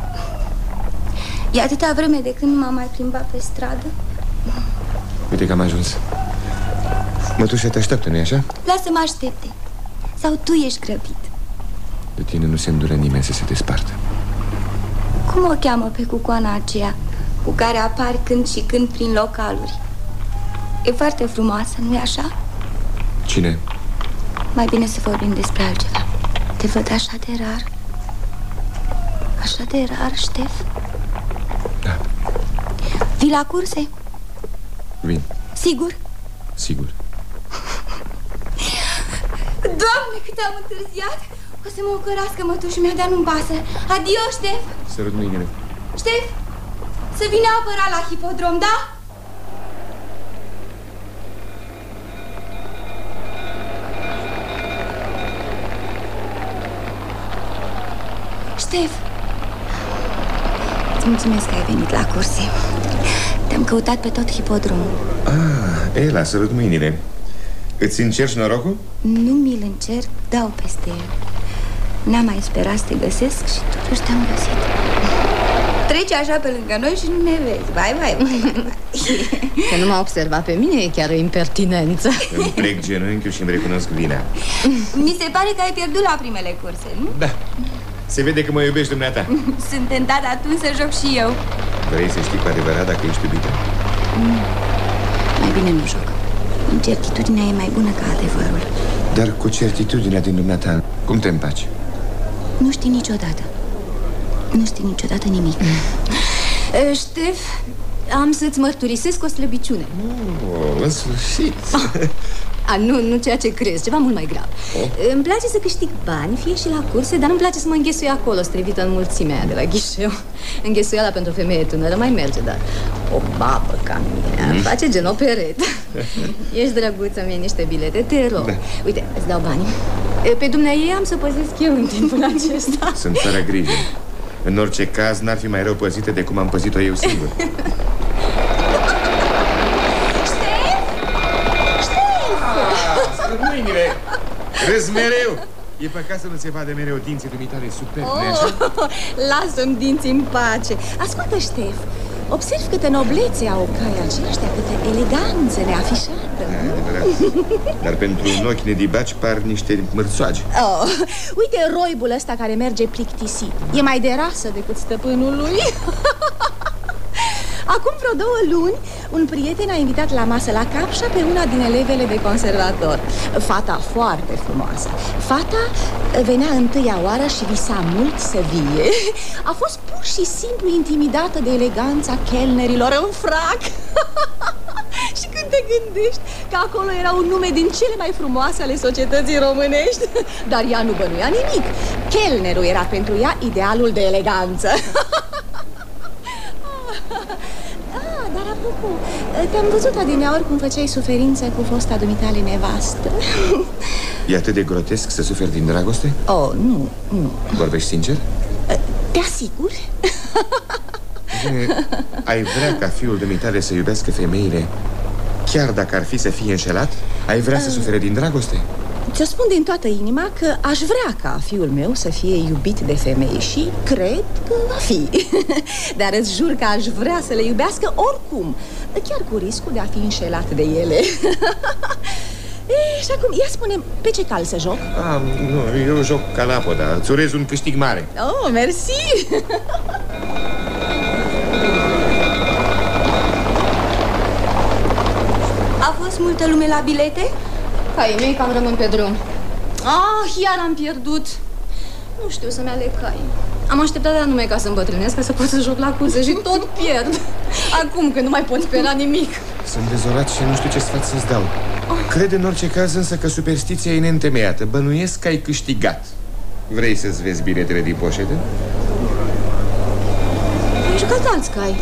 [SPEAKER 5] E atâta vreme de când nu m-am mai plimbat pe stradă?
[SPEAKER 4] Uite că am ajuns Mătușa te așteaptă, nu-i așa?
[SPEAKER 5] Lasă-mă aștepte Sau tu ești grăbit
[SPEAKER 4] De tine nu se îndură nimeni să se despartă
[SPEAKER 5] Cum o cheamă pe cucoana aceea Cu care apar când și când prin localuri E foarte frumoasă, nu-i așa?
[SPEAKER 4] Cine?
[SPEAKER 5] Mai bine să vorbim despre altceva Te văd așa de rar Așa de rar, Ștef
[SPEAKER 4] Da
[SPEAKER 5] Vii la curse?
[SPEAKER 4] Vin,
[SPEAKER 5] Sigur?
[SPEAKER 4] sigur
[SPEAKER 5] Doamne, cât am întârziat. O să mă ocărască mătușul meu, dar nu-mi pasă. Adio, Ștef.
[SPEAKER 4] Sărut mâinile
[SPEAKER 5] Ștef, să vină apăra la hipodrom, da? Ștef Îți mulțumesc că ai venit la curse Te-am căutat pe tot hipodromul.
[SPEAKER 4] Ah, Ela, sărut mâinile Îți încerci norocul?
[SPEAKER 5] Nu mi-l încerc, dau peste el N-am mai sperat să te găsesc și totuși te-am găsit Treci așa pe lângă noi și nu ne vezi Vai, vai, vai, vai, vai.
[SPEAKER 18] Că nu m-a observat pe mine e chiar o impertinență
[SPEAKER 4] Îmi plec genunchiul și îmi recunosc vina
[SPEAKER 5] Mi se pare că ai pierdut la primele curse, nu?
[SPEAKER 4] Da, se vede că mă iubești dumneata
[SPEAKER 5] Sunt tentat atunci să joc și eu
[SPEAKER 4] Vrei să știi cu adevărat dacă ești iubită?
[SPEAKER 5] Mm. Mai bine nu joc Incertitudinea e mai bună ca adevărul.
[SPEAKER 4] Dar cu certitudinea din dumneata Cum te împaci?
[SPEAKER 5] Nu știi niciodată. Nu știi niciodată nimic.
[SPEAKER 18] E, Ștef, am să-ți mărturisesc o slăbiciune.
[SPEAKER 4] Oh, în sfârșit
[SPEAKER 18] A, nu, nu ceea ce crezi, ceva mult mai grav.
[SPEAKER 4] Oh.
[SPEAKER 18] Îmi place să câștig bani, fie și la curse Dar nu-mi place să mă înghesui acolo, strivită în mulțimea aia de la ghișeu. Înghesuiala pentru femeie tânără mai merge, dar o babă ca mine
[SPEAKER 4] Mm.
[SPEAKER 18] îmi face gen o perete Ești drăguță, mi niște bilete, te rog.
[SPEAKER 4] Da.
[SPEAKER 18] Uite, îți dau bani. E, Pe dumneavoastră am să păzesc eu în timpul acesta.
[SPEAKER 4] Sunt fără grijă. În orice caz, n-ar fi mai rău păzită de cum am păzit-o eu singur Râzi mereu? E păcat să nu se vadă mereu dinții dumitale superbi, nu așa?
[SPEAKER 18] Oh, lasă-mi dinții în pace. Ascultă, Ștef Observ câtă noblețe au cai aceștia Câtă eleganță neafișată.
[SPEAKER 4] Adevărat. Dar pentru un ochi nedibaci par niște mărțoagi
[SPEAKER 18] oh, Uite roibul ăsta care merge plictisit. E mai de rasă decât stăpânul lui. Acum vreo două luni, un prieten a invitat la masă la Capșa pe una din elevele de conservator. Fata foarte frumoasă. Fata venea întâia oară și visa mult să vie. A fost pur și simplu intimidată de eleganța chelnerilor în frac. Și când te gândești că acolo era un nume din cele mai frumoase ale societății românești Dar ea nu bănuia nimic. Chelnerul era pentru ea idealul de eleganță Ah, dar apropo, te-am văzut adineauri cum făceai suferință cu fosta dumitale nevastă
[SPEAKER 4] E atât de grotesc să suferi din dragoste?
[SPEAKER 18] Oh, nu, nu
[SPEAKER 4] Vorbești sincer?
[SPEAKER 18] Te asigur?
[SPEAKER 4] Bine, ai vrea ca fiul dumitale să iubească femeile Chiar dacă ar fi să fie înșelat? Ai vrea să sufere din dragoste?
[SPEAKER 18] Ți-o spun din toată inima că aș vrea ca fiul meu să fie iubit de femei și cred că va fi Dar îți jur că aș vrea să le iubească oricum Chiar cu riscul de a fi înșelat de ele e, Și acum, ia spune pe ce cal să joc?
[SPEAKER 4] Ah, nu, eu joc calapoda Îți urez un câștig mare
[SPEAKER 18] Oh, mersi!
[SPEAKER 5] A fost multă lume la bilete?
[SPEAKER 18] Caii mei cam rămân pe drum. Ah, iar am pierdut. Nu știu să-mi aleg cai. Am așteptat de anume ca să îmbătrânesc Ca să pot să joc la curse și tot pierd. Acum când nu mai pot spera nimic.
[SPEAKER 4] Sunt dezolat și nu știu ce sfat să-ți dau. Cred în orice caz însă că superstiția e neîntemeiată. Bănuiesc că ai câștigat. Vrei să-ți vezi biletele din poșetă?
[SPEAKER 18] Ai jucat alți cai.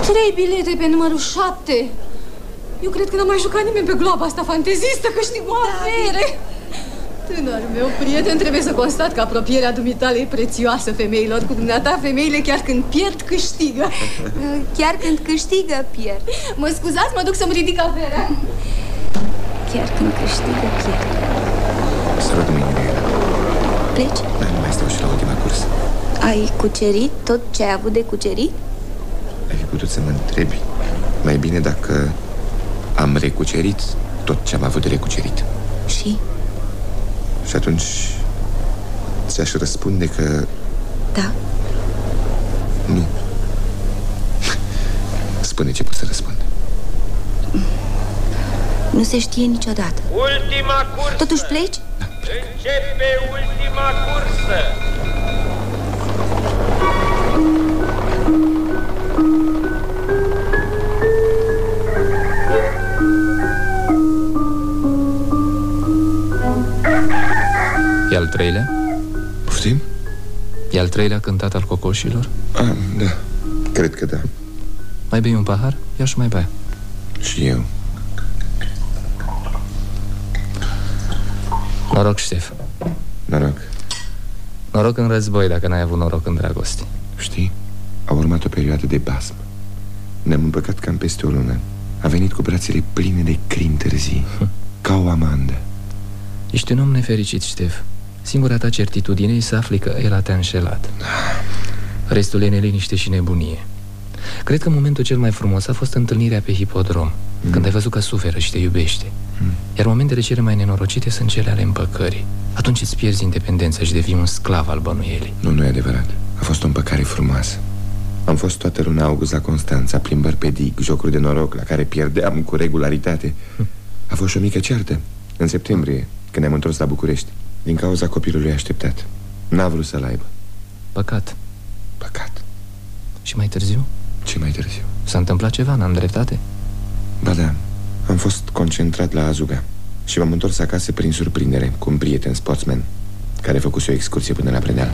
[SPEAKER 18] Trei bilete pe numărul șapte Eu cred că n-a mai jucat nimeni pe gloaba asta fantezistă Câștig o avere Tânăr meu prieten, trebuie să constat că apropierea dumitale e prețioasă femeilor Cu dumneata, femeile chiar când pierd, câștigă
[SPEAKER 5] Chiar când câștigă, pierd
[SPEAKER 18] Mă scuzați, mă duc să-mi ridic averea
[SPEAKER 5] Chiar când câștigă, pierd
[SPEAKER 4] Să rog mâinile Ela.
[SPEAKER 5] Pleci?
[SPEAKER 4] Da, nu mai stau și la ultima cursă.
[SPEAKER 5] Ai cucerit tot ce ai avut de cucerit?
[SPEAKER 4] Ai fi putut să mă întrebi mai bine dacă am recucerit tot ce am avut de recucerit.
[SPEAKER 5] Și?
[SPEAKER 4] Și atunci ți-aș răspunde că
[SPEAKER 5] Da.
[SPEAKER 4] nu. Spune ce pot să răspund.
[SPEAKER 5] Nu se știe niciodată.
[SPEAKER 20] Ultima cursă!
[SPEAKER 5] Totuși pleci?
[SPEAKER 20] Începe ultima cursă!
[SPEAKER 3] E al treilea?
[SPEAKER 4] Poftim?
[SPEAKER 3] E al treilea cântat al cocoșilor?
[SPEAKER 4] Ah, da, cred că da.
[SPEAKER 3] Mai bei un pahar? Ia și mai bea.
[SPEAKER 4] Și eu.
[SPEAKER 3] Noroc, Ștef.
[SPEAKER 4] Noroc.
[SPEAKER 3] Noroc în război dacă n-ai avut noroc în dragoste.
[SPEAKER 4] Știi? A urmat o perioadă de basm. Ne-am împăcat cam peste o lună. A venit cu brațele pline de crin târzii Ca o amandă.
[SPEAKER 3] Ești un om nefericit, Ștef Singura ta certitudine e să afli că el te-a înșelat. Restul e neliniște și nebunie. Cred că momentul cel mai frumos a fost întâlnirea pe hipodrom mm. Când ai văzut că suferă și te iubește. Mm. Iar momentele cele mai nenorocite sunt cele ale împăcării. Atunci îți pierzi independența și devii un sclav al bănuielii.
[SPEAKER 4] Nu, nu e adevărat. A fost o împăcare frumoasă. Am fost toată luna august la Constanța Plimbări pe dig, jocuri de noroc La care pierdeam cu regularitate. A fost și o mică ceartă În septembrie, când ne-am întors la București Din cauza copilului așteptat N-a vrut să-l aibă
[SPEAKER 3] Păcat
[SPEAKER 4] Păcat
[SPEAKER 3] Și mai târziu?
[SPEAKER 4] Ce mai târziu?
[SPEAKER 3] S-a întâmplat ceva, n-am dreptate?
[SPEAKER 4] Ba da, am fost concentrat la Azuga Și m-am întors acasă prin surprindere Cu un prieten sportsman Care făcuse o excursie până la Predeal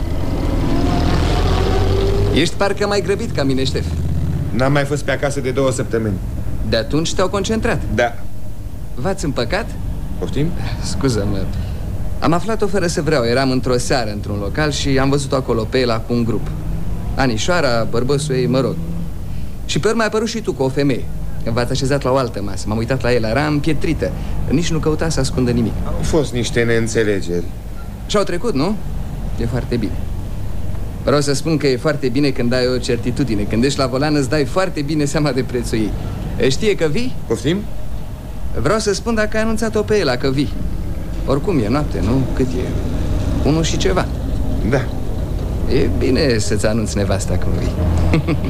[SPEAKER 21] Ești parcă mai grăbit ca mine, Ștef
[SPEAKER 4] N-am mai fost pe acasă de două săptămâni
[SPEAKER 21] De atunci te-au concentrat
[SPEAKER 4] Da
[SPEAKER 21] V-ați împăcat?
[SPEAKER 4] Poftim?
[SPEAKER 21] Scuză-mă Am aflat-o fără să vreau Eram într-o seară într-un local și am văzut-o acolo pe ela cu un grup. Anișoara, bărbăsul ei, mă rog. Și pe urmă ai apărut și tu cu o femeie. V-ați așezat la o altă masă. M-am uitat la el, era împietrită. Nici nu căuta să ascundă nimic.
[SPEAKER 4] Au fost niște neînțelegeri.
[SPEAKER 21] Și-au trecut, nu? E foarte bine. Vreau să spun că e foarte bine când ai o certitudine. Când ești la volan îți dai foarte bine seama de prețul ei. Știe că vii?
[SPEAKER 4] Poftim?
[SPEAKER 21] Vreau să spun dacă ai anunțat-o pe ela că vii Oricum e noapte, nu? Cât e? Unu și ceva
[SPEAKER 4] Da
[SPEAKER 21] E bine să-ți anunți nevasta că vii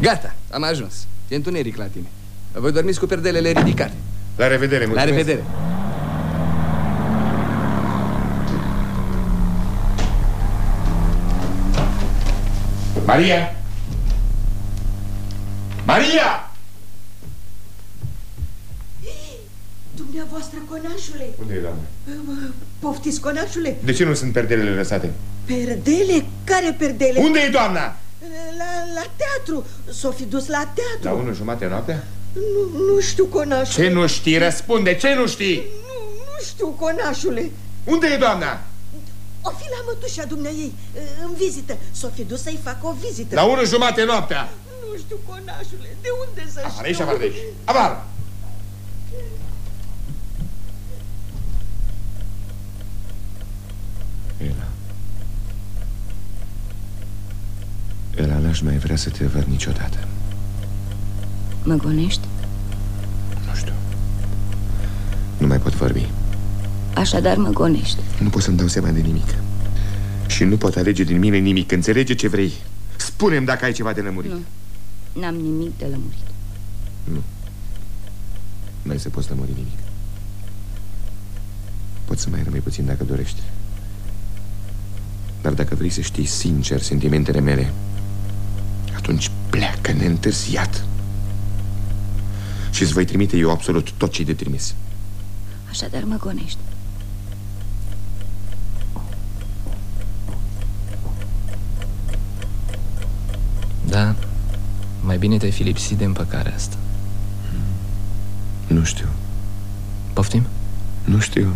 [SPEAKER 21] Gata, am ajuns E întuneric la tine Voi dormiți cu perdelele ridicate
[SPEAKER 4] La revedere, mulțumesc.
[SPEAKER 21] La revedere
[SPEAKER 4] Maria! Maria!
[SPEAKER 22] Dumneavoastră, conașule
[SPEAKER 4] Unde e, doamnă?
[SPEAKER 22] Poftiți, conașule
[SPEAKER 4] De ce nu sunt perdelele lăsate?
[SPEAKER 22] Perdele? Care perdele?
[SPEAKER 4] Unde e doamna?
[SPEAKER 22] La, la teatru S-o fi dus la teatru
[SPEAKER 4] La unu jumate noaptea?
[SPEAKER 22] Nu, nu știu, conașule
[SPEAKER 4] Ce nu știi? Răspunde, ce nu știi?
[SPEAKER 22] Nu, nu știu, conașule
[SPEAKER 4] Unde e doamna?
[SPEAKER 22] O fi la mătușa dumneai în vizită S-o fi dus să-i facă o vizită
[SPEAKER 4] La unu jumate noaptea
[SPEAKER 22] Nu știu, conașule, de unde să
[SPEAKER 4] Avar,
[SPEAKER 22] știu?
[SPEAKER 4] aici, avar de aici. Avar! Ela Ela n-aș mai vrea să te văd niciodată.
[SPEAKER 5] Mă gonești?
[SPEAKER 4] Nu știu. Nu mai pot vorbi.
[SPEAKER 5] Așadar mă gonești.
[SPEAKER 4] Nu pot să-mi dau seama de nimic. Și nu pot alege din mine nimic. Înțelege ce vrei. Spune-mi dacă ai ceva de lămurit.
[SPEAKER 5] Nu, n-am nimic de lămurit.
[SPEAKER 4] Nu. Nu ai să poți lămuri nimic. Poți să mai rămâi puțin dacă dorești. Dar dacă vrei să știi sincer sentimentele mele Atunci pleacă neîntârziat. Și îți voi trimite eu absolut tot ce-i de trimis.
[SPEAKER 5] Așadar mă gonești.
[SPEAKER 3] Da, mai bine te-ai fi lipsit de împăcarea asta.
[SPEAKER 4] Nu știu.
[SPEAKER 3] Poftim?
[SPEAKER 4] Nu știu.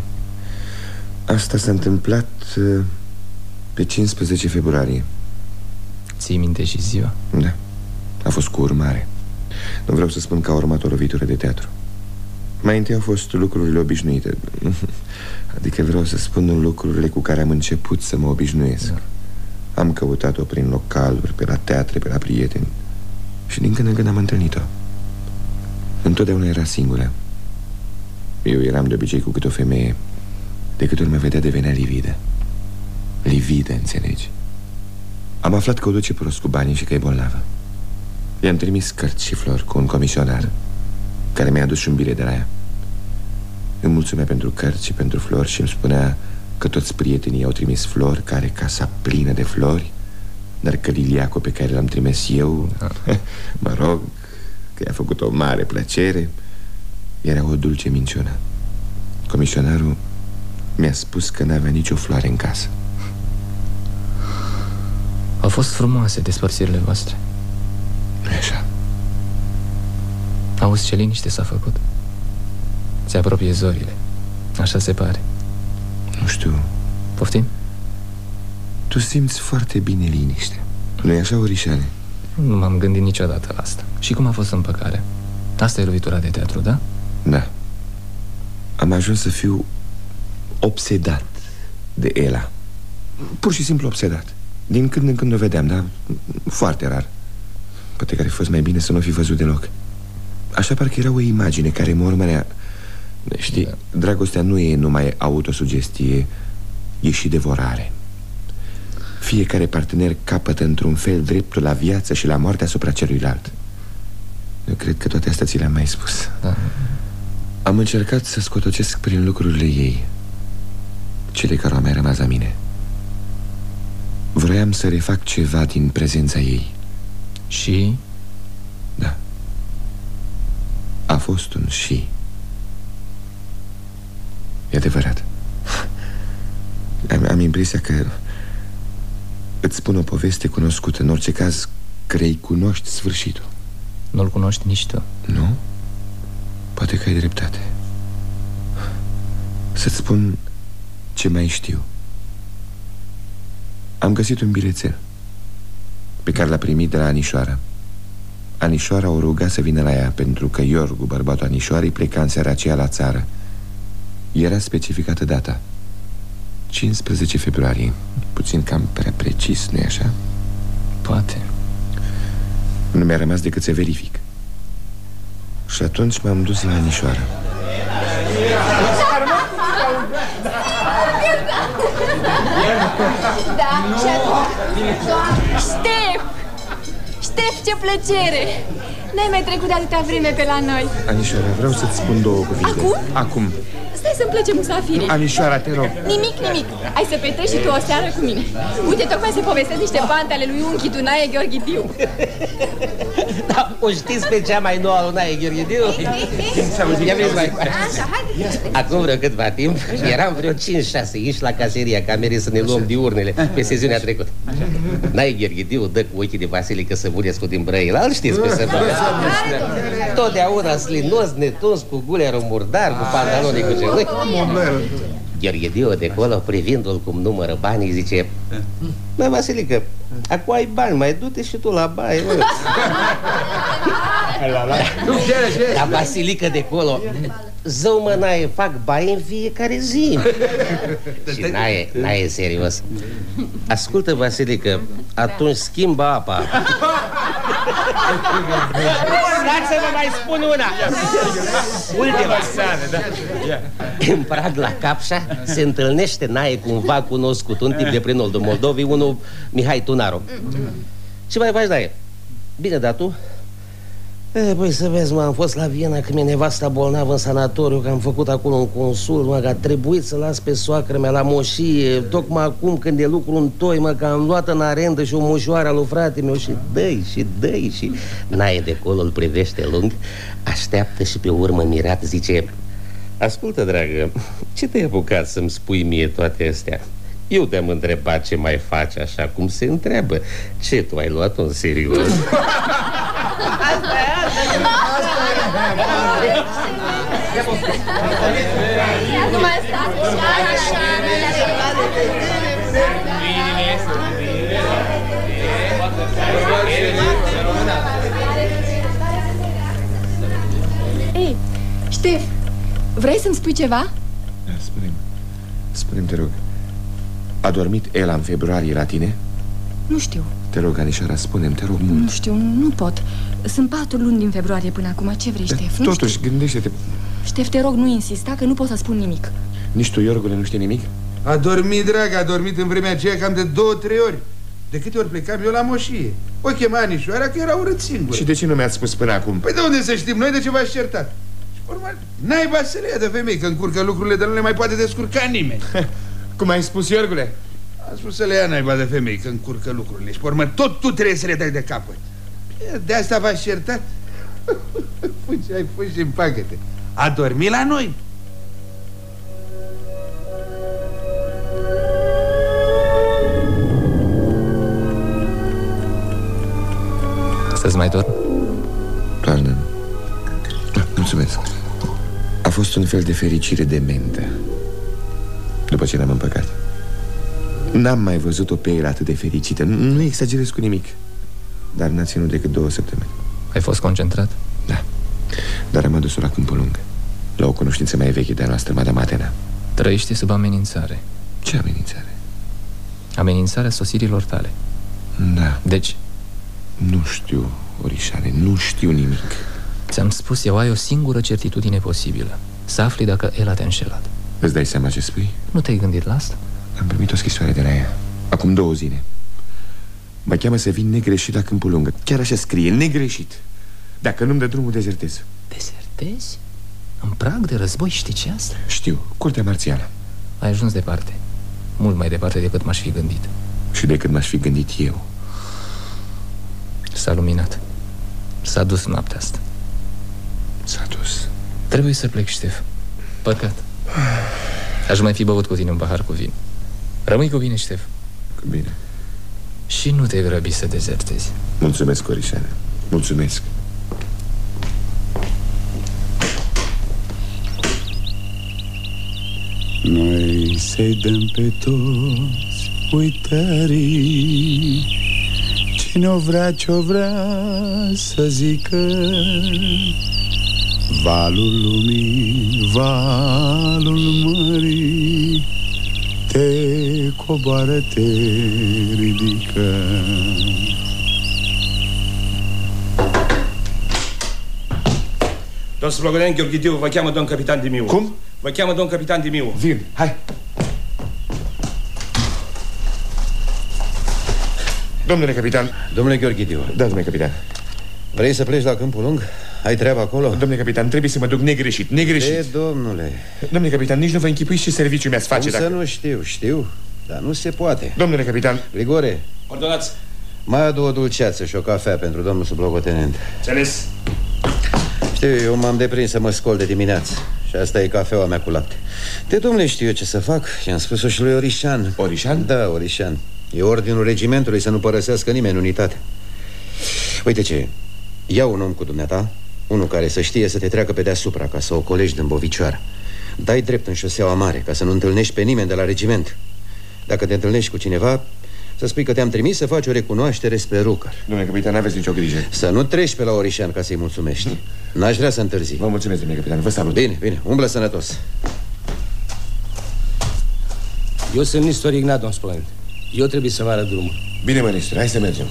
[SPEAKER 4] Asta s-a întâmplat uh, pe 15 februarie.
[SPEAKER 3] Ții minte și ziua?
[SPEAKER 4] Da, a fost cu urmare. Nu vreau să spun că a urmat o lovitură de teatru. Mai întâi au fost lucrurile obișnuite. Adică vreau să spun lucrurile cu care am început să mă obișnuiesc. Da. Am căutat-o prin localuri, pe la teatre, pe la prieteni Și din când în când am întâlnit-o. Întotdeauna era singură. Eu eram de obicei cu câte o femeie De câte ori mă vedea devenea lividă. Lividă, înțelegi? Am aflat că o duce prost cu banii și că e bolnavă. I-am trimis cărți și flori cu un comisionar Care mi-a adus și un bilet de la ea. Îmi mulțumea pentru cărți și pentru flori Și îmi spunea că toți prietenii au trimis flori Care casa plină de flori Dar că liliacul pe care l-am trimis eu Mă rog Că i-a făcut o mare plăcere Era o dulce minciună. Comisionarul mi-a spus că n-avea nicio floare în casă.
[SPEAKER 3] Au fost frumoase despărțirile voastre.
[SPEAKER 4] Așa?
[SPEAKER 3] Auzi ce liniște s-a făcut? Se apropie zorile. Așa se pare.
[SPEAKER 4] Nu știu.
[SPEAKER 3] Poftim?
[SPEAKER 4] Tu simți foarte bine liniște Nu-i așa, Orișane?
[SPEAKER 3] Nu m-am gândit niciodată la asta Și cum a fost împăcarea? Asta e lovitura de teatru, da?
[SPEAKER 4] Da Am ajuns să fiu obsedat de Ela Pur și simplu obsedat Din când în când o vedeam, dar foarte rar Poate că ar fi fost mai bine să nu fi văzut deloc Așa parcă era o imagine care mă urmărea Știi, da. dragostea nu e numai autosugestie E și devorare Fiecare partener capătă într-un fel dreptul la viață și la moarte asupra celuilalt. Eu cred că toate astea ți le-am mai spus. Da. Am încercat să scotocesc prin lucrurile ei Cele care au mai rămas la mine. Vroiam să refac ceva din prezența ei.
[SPEAKER 3] Și?
[SPEAKER 4] Da. A fost un și. E adevărat. Am, am impresia că Îți spun o poveste cunoscută. În orice caz, crei cunoști sfârșitul.
[SPEAKER 3] Nu-l cunoști nici tu.
[SPEAKER 4] Nu? Poate că ai dreptate. Să-ți spun ce mai știu. Am găsit un bilețel Pe care l-a primit de la Anișoara. Anișoara o ruga să vină la ea Pentru că Iorgu, bărbatul Anișoarei, pleca în seara aceea la țară. Era specificată data 15 februarie Puțin cam prea precis, nu-i așa?
[SPEAKER 3] Poate
[SPEAKER 4] Nu mi-a rămas decât să verific Și atunci m-am dus la Anișoară
[SPEAKER 16] Da, și Ștef! Ștef, ce plăcere! N-ai mai trecut de atâta vreme pe la noi
[SPEAKER 4] Anișoara, vreau să-ți spun două cuvinte
[SPEAKER 16] Acum?
[SPEAKER 4] Acum
[SPEAKER 16] Stai să-mi plece musafirii.
[SPEAKER 4] Anișoara, te rog.
[SPEAKER 16] Nimic, nimic. Ai să petreci și tu o seară cu mine. Uite, tocmai se povestesc niște pante ale lui Unchi Dunaie Gheorghidiu
[SPEAKER 23] Da, o știți pe cea mai nouă Dunaie Gheorghidiu? Ia vezi mai.
[SPEAKER 16] Așa, haide
[SPEAKER 23] Acum vreo câtva timp Eram vreo 5-6 inși la caseria Camerei să ne luăm diurnele Pe sesiunea trecută. Nae Gheorghidiu dă cu ochii de Vasilică să Săburescu din Brăila Îl știți pe să Totdeauna slinos, netuns, cu gulerul murdar Cu pantaloni cu ce Gheorghe Dio de acolo, privindu-l cum numără banii, zice Bă, Vasilică, acum ai bani, mai du-te și tu la baie, mă. La Vasilică de acolo Zău, mă, naie, fac baie în fiecare zi Și naie, naie, serios Ascultă, Vasilică, atunci schimbă apa Dați să vă mai spun una Ultima
[SPEAKER 13] da.
[SPEAKER 23] În prag la Capșa se întâlnește naie cumva cunoscut Un tip de prin Oldul Moldovii, unul Mihai Tunaru Ce mai faci, naie? Bine, dar tu? E, păi să vezi, mă, am fost la Viena când mi-e nevasta bolnavă în sanatoriu Că am făcut acolo un consul, mă, că a trebuit să las pe soacră mea la moșie Tocmai acum când e lucru în toi, mă, că am luat în arendă și o moșoară lui frate meu Și dă și dă și Naie de acolo îl privește lung Așteaptă și pe urmă mirat zice Ascultă, dragă, ce te-ai apucat să-mi spui mie toate astea? Eu te-am întrebat ce mai faci așa cum se întreabă Ce, tu ai luat-o în serios?
[SPEAKER 16] Acum asta Ștef, vrei să-mi spui ceva?
[SPEAKER 4] Da, spune-mi. Spune-mi, te rog. A dormit Ela în februarie la tine?
[SPEAKER 16] Nu știu,
[SPEAKER 4] Te rog, Anișoara, spune-mi, te rog mult.
[SPEAKER 16] nu știu, nu pot Sunt patru luni din februarie până acum, ce vrei, Ștef? Nu
[SPEAKER 4] Totuși, gândește-te.
[SPEAKER 16] știu. Ștef, te rog, nu insista că nu pot să spun nimic
[SPEAKER 4] Nici tu, Iorgule, nu știi nimic?
[SPEAKER 7] A dormit, dragă, a dormit în vremea aceea cam de două, trei ori De câte ori plecam eu la moșie O chema Anișoara că era urât singur
[SPEAKER 4] Și de ce nu mi-ați spus până acum?
[SPEAKER 7] Păi de unde să știm noi de ce v-ați certat? Și pe urmă, naiba să le ia de femei Că încurcă lucrurile de nu le mai poate descurca nimeni
[SPEAKER 4] Cum ai spus, Iorgule?
[SPEAKER 7] Am spus să le ia naiba de femei Că încurcă lucrurile Și pe urmă tot tu trebuie să le dai de capăt De asta v-ați certat? Fugi, ai fugi în pachete A dormit la noi
[SPEAKER 3] Să-ți mai dorm?
[SPEAKER 4] Doamne, da, mulțumesc. A fost un fel de fericire dementă După ce ne-am împăcat. N-am mai văzut-o pe el atât de fericită. Nu, nu exagerez cu nimic. Dar n-a ținut decât două săptămâni.
[SPEAKER 3] Ai fost concentrat?
[SPEAKER 4] Da. Dar am adus-o la Câmpul Lung. La o cunoștință mai veche de-a noastră, Madame Atena.
[SPEAKER 3] Trăiește sub amenințare.
[SPEAKER 4] Ce amenințare?
[SPEAKER 3] Amenințarea sosirilor tale.
[SPEAKER 4] Da.
[SPEAKER 3] Deci,
[SPEAKER 4] Nu știu, Orișane, nu știu nimic.
[SPEAKER 3] Ți-am spus eu, ai o singură certitudine posibilă. Să afli dacă el te-a înșelat
[SPEAKER 4] Îți dai seama ce spui?
[SPEAKER 3] Nu te-ai gândit la asta?
[SPEAKER 4] Am primit o scrisoare de la ea. Acum două zile. Mă cheamă să vin negreșit la Câmpul Lung Chiar așa scrie, negreșit. Dacă nu-mi dă drumul, dezertez.
[SPEAKER 3] Desertezi? În prag de război știi ce asta?
[SPEAKER 4] Știu, curtea marțială.
[SPEAKER 3] Ai ajuns departe. Mult mai departe decât m-aș fi gândit.
[SPEAKER 4] Și decât m-aș fi gândit eu.
[SPEAKER 3] S-a luminat. S-a dus noaptea asta.
[SPEAKER 4] S-a dus.
[SPEAKER 3] Trebuie să plec, Ștef. Păcat Aș mai fi băut cu tine un pahar cu vin. Rămâi cu bine, Ștef.
[SPEAKER 4] Cu bine.
[SPEAKER 3] Și nu te grăbi să dezertezi.
[SPEAKER 4] Mulțumesc, Orișane. Mulțumesc.
[SPEAKER 2] Noi să-i dăm pe toți uitării. Cine o vrea, ce-o vrea să zică Valul lumii, valul mării Te coboară, te ridică
[SPEAKER 24] Domnul Slogonean Gheorghidiu, vă cheamă domn capitan Dimiu.
[SPEAKER 4] Cum?
[SPEAKER 24] Vă cheamă domn capitan Dimiu.
[SPEAKER 4] Vin, hai. Domnule capitan
[SPEAKER 9] Domnule Gheorghidiu
[SPEAKER 4] Da, domnule capitan
[SPEAKER 9] Vrei să pleci la Câmpul Lung? Ai treabă acolo?
[SPEAKER 4] Domnule capitan, trebuie să mă duc negreșit, negreșit.
[SPEAKER 9] E, domnule.
[SPEAKER 4] Domnule capitan, nici nu vă închipuiți ce serviciu mi-ați face
[SPEAKER 9] Cum
[SPEAKER 4] dacă...
[SPEAKER 9] să nu știu, știu Dar nu se poate.
[SPEAKER 4] Domnule capitan.
[SPEAKER 9] Grigore.
[SPEAKER 24] Ordonați.
[SPEAKER 9] Mai adu o dulceață și o cafea pentru domnul sublocotenent.
[SPEAKER 24] Înțeles?
[SPEAKER 9] Știu, eu m-am deprins să mă scol de dimineață Și asta e cafeaua mea cu lapte. De domnule știu eu ce să fac I-am spus-o și lui Orișan.
[SPEAKER 4] Orișan?
[SPEAKER 9] Da, Orișan. E ordinul regimentului să nu părăsească nimeni unitate. Uite ce Ia un om cu dumneata Unul care să știe să te treacă pe deasupra Ca să o colegi din bovicioară. Dai drept în șoseaua mare Ca să nu întâlnești pe nimeni de la regiment. Dacă te întâlnești cu cineva Să spui că te-am trimis să faci o recunoaștere spre Rucăr
[SPEAKER 4] Domnule capitan, n-aveți nicio grijă.
[SPEAKER 9] Să nu treci pe la Orișan ca să-i mulțumești. N-aș vrea să întârzi.
[SPEAKER 4] Vă mulțumesc, domnule capitan, vă salut.
[SPEAKER 9] Bine, bine, umblă sănătos.
[SPEAKER 8] Eu sunt Nistor Ignat, domn Spolent. Eu trebuie să vă arăt drumul.
[SPEAKER 4] Bine, mă, Nestor, hai să mergem.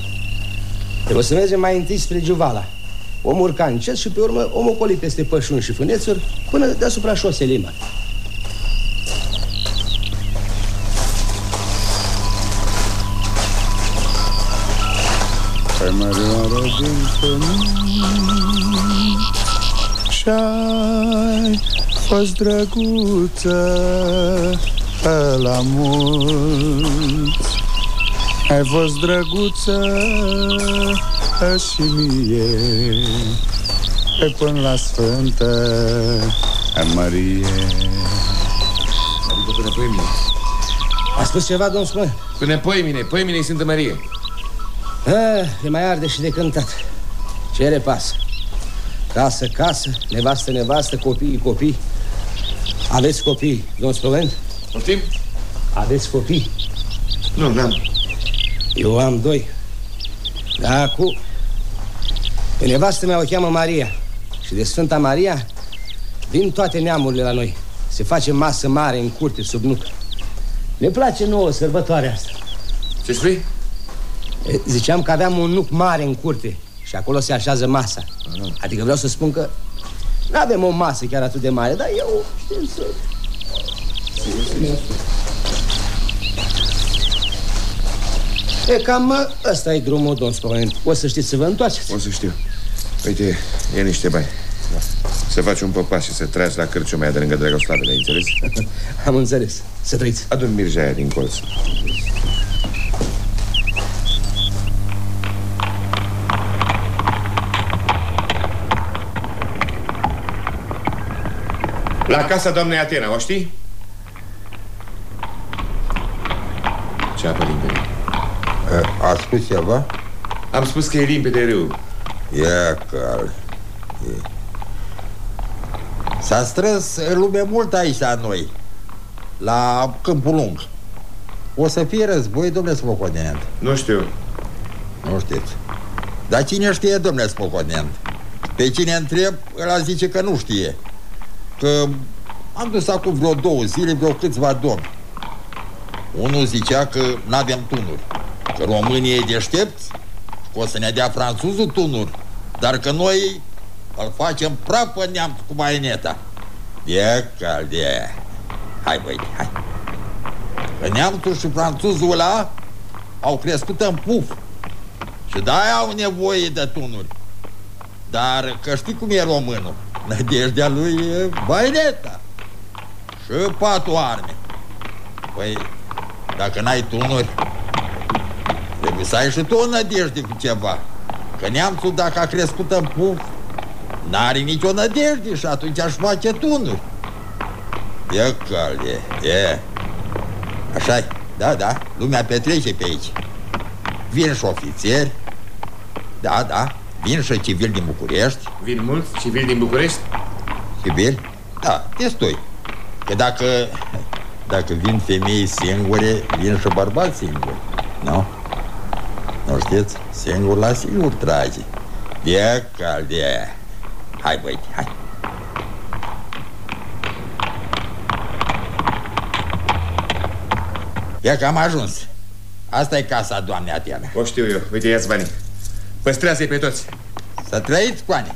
[SPEAKER 8] Trebuie să mergem mai întâi spre Giuvala. Om urca încet și pe urmă om ocoli peste pășuni și fânețuri până deasupra șoselei mari.
[SPEAKER 2] Pe mărioară din pământ Și-ai fost drăguță pe la mulți Ai fost drăguță și mie Pe până la Sfântă Marie
[SPEAKER 4] Adică până poimine
[SPEAKER 8] A spus ceva, domn Spolent?
[SPEAKER 4] Până poimine, poimine sunt în Marie
[SPEAKER 8] Ah, e mai arde și de cântat. Ce le pasă? Casă, casă, nevastă, nevastă, copii, copii. Aveți copii, domn Spolent?
[SPEAKER 4] Poftim?
[SPEAKER 8] Aveți copii?
[SPEAKER 4] Nu, n-am
[SPEAKER 8] Eu am doi. Da, acum... Pe nevastă mea o cheamă Maria. Și de Sfânta Maria
[SPEAKER 25] Vin toate neamurile la noi. Se face masă mare în curte, sub nucă Ne place nouă sărbătoarea asta.
[SPEAKER 4] Ce spui?
[SPEAKER 25] E, Ziceam că aveam un nuc mare în curte Și acolo se așează masa. Adică vreau să spun că Nu avem o masă chiar atât de mare Dar eu știu să... E cam ăsta e drumul, domn Spomenit O să știți să vă întoarceți.
[SPEAKER 4] O să știu Uite, e niște bani. Să faci un popas și să tragi la cârciuma aia de lângă Dragoslavele, ai înțeles?
[SPEAKER 25] Am înțeles, să trăiți.
[SPEAKER 4] Adu-mi mirja aia din colț. La casa doamnei Atena, o știi? Ce apă limpede.
[SPEAKER 26] A spus ceva?
[SPEAKER 4] Am spus că e limpede râu
[SPEAKER 26] Ia cal e. S-a strâns lume mult aici la noi La Câmpul Lung. O să fie război, domnule Spoconent
[SPEAKER 4] Nu știu.
[SPEAKER 26] Nu știți. Dar cine știe, domnule Spoconent? Pe cine întreb, ăla zice că nu știe. Că am dus acum vreo două zile vreo câțiva domni. Unul zicea că n-avem tunuri Că românii e deștepți Că o să ne dea franțuzul tunuri Dar că noi îl facem praf în neamț cu baioneta E calde Hai băi, hai. Că neamțul și franțuzul ăla Au crescut în puf. Și de-aia au nevoie de tunuri. Dar că știi cum e românul? Nădejdea lui e baioneta Și patul arme. Păi, dacă n-ai tunuri Trebuie să ai și tu o nădejde cu ceva Că neamțul dacă a crescut în puf N-are nicio nădejde și atunci aș face tunuri E calde, e așa -i. da, da, lumea petrece pe aici Vin și ofițeri Da, da, vin și civili din București
[SPEAKER 4] Vin mulți civili din București?
[SPEAKER 26] Civili? Da, destui Că dacă, dacă vin femei singure, vin și bărbați singuri Nu? Nu știți? Singur la singur trage E calde Hai băi, hai. E că am ajuns. Asta e casa doamnei Atena.
[SPEAKER 4] O știu eu, uite ia-ți banii. Păstrează-i pe toți.
[SPEAKER 26] Să trăiți, Coane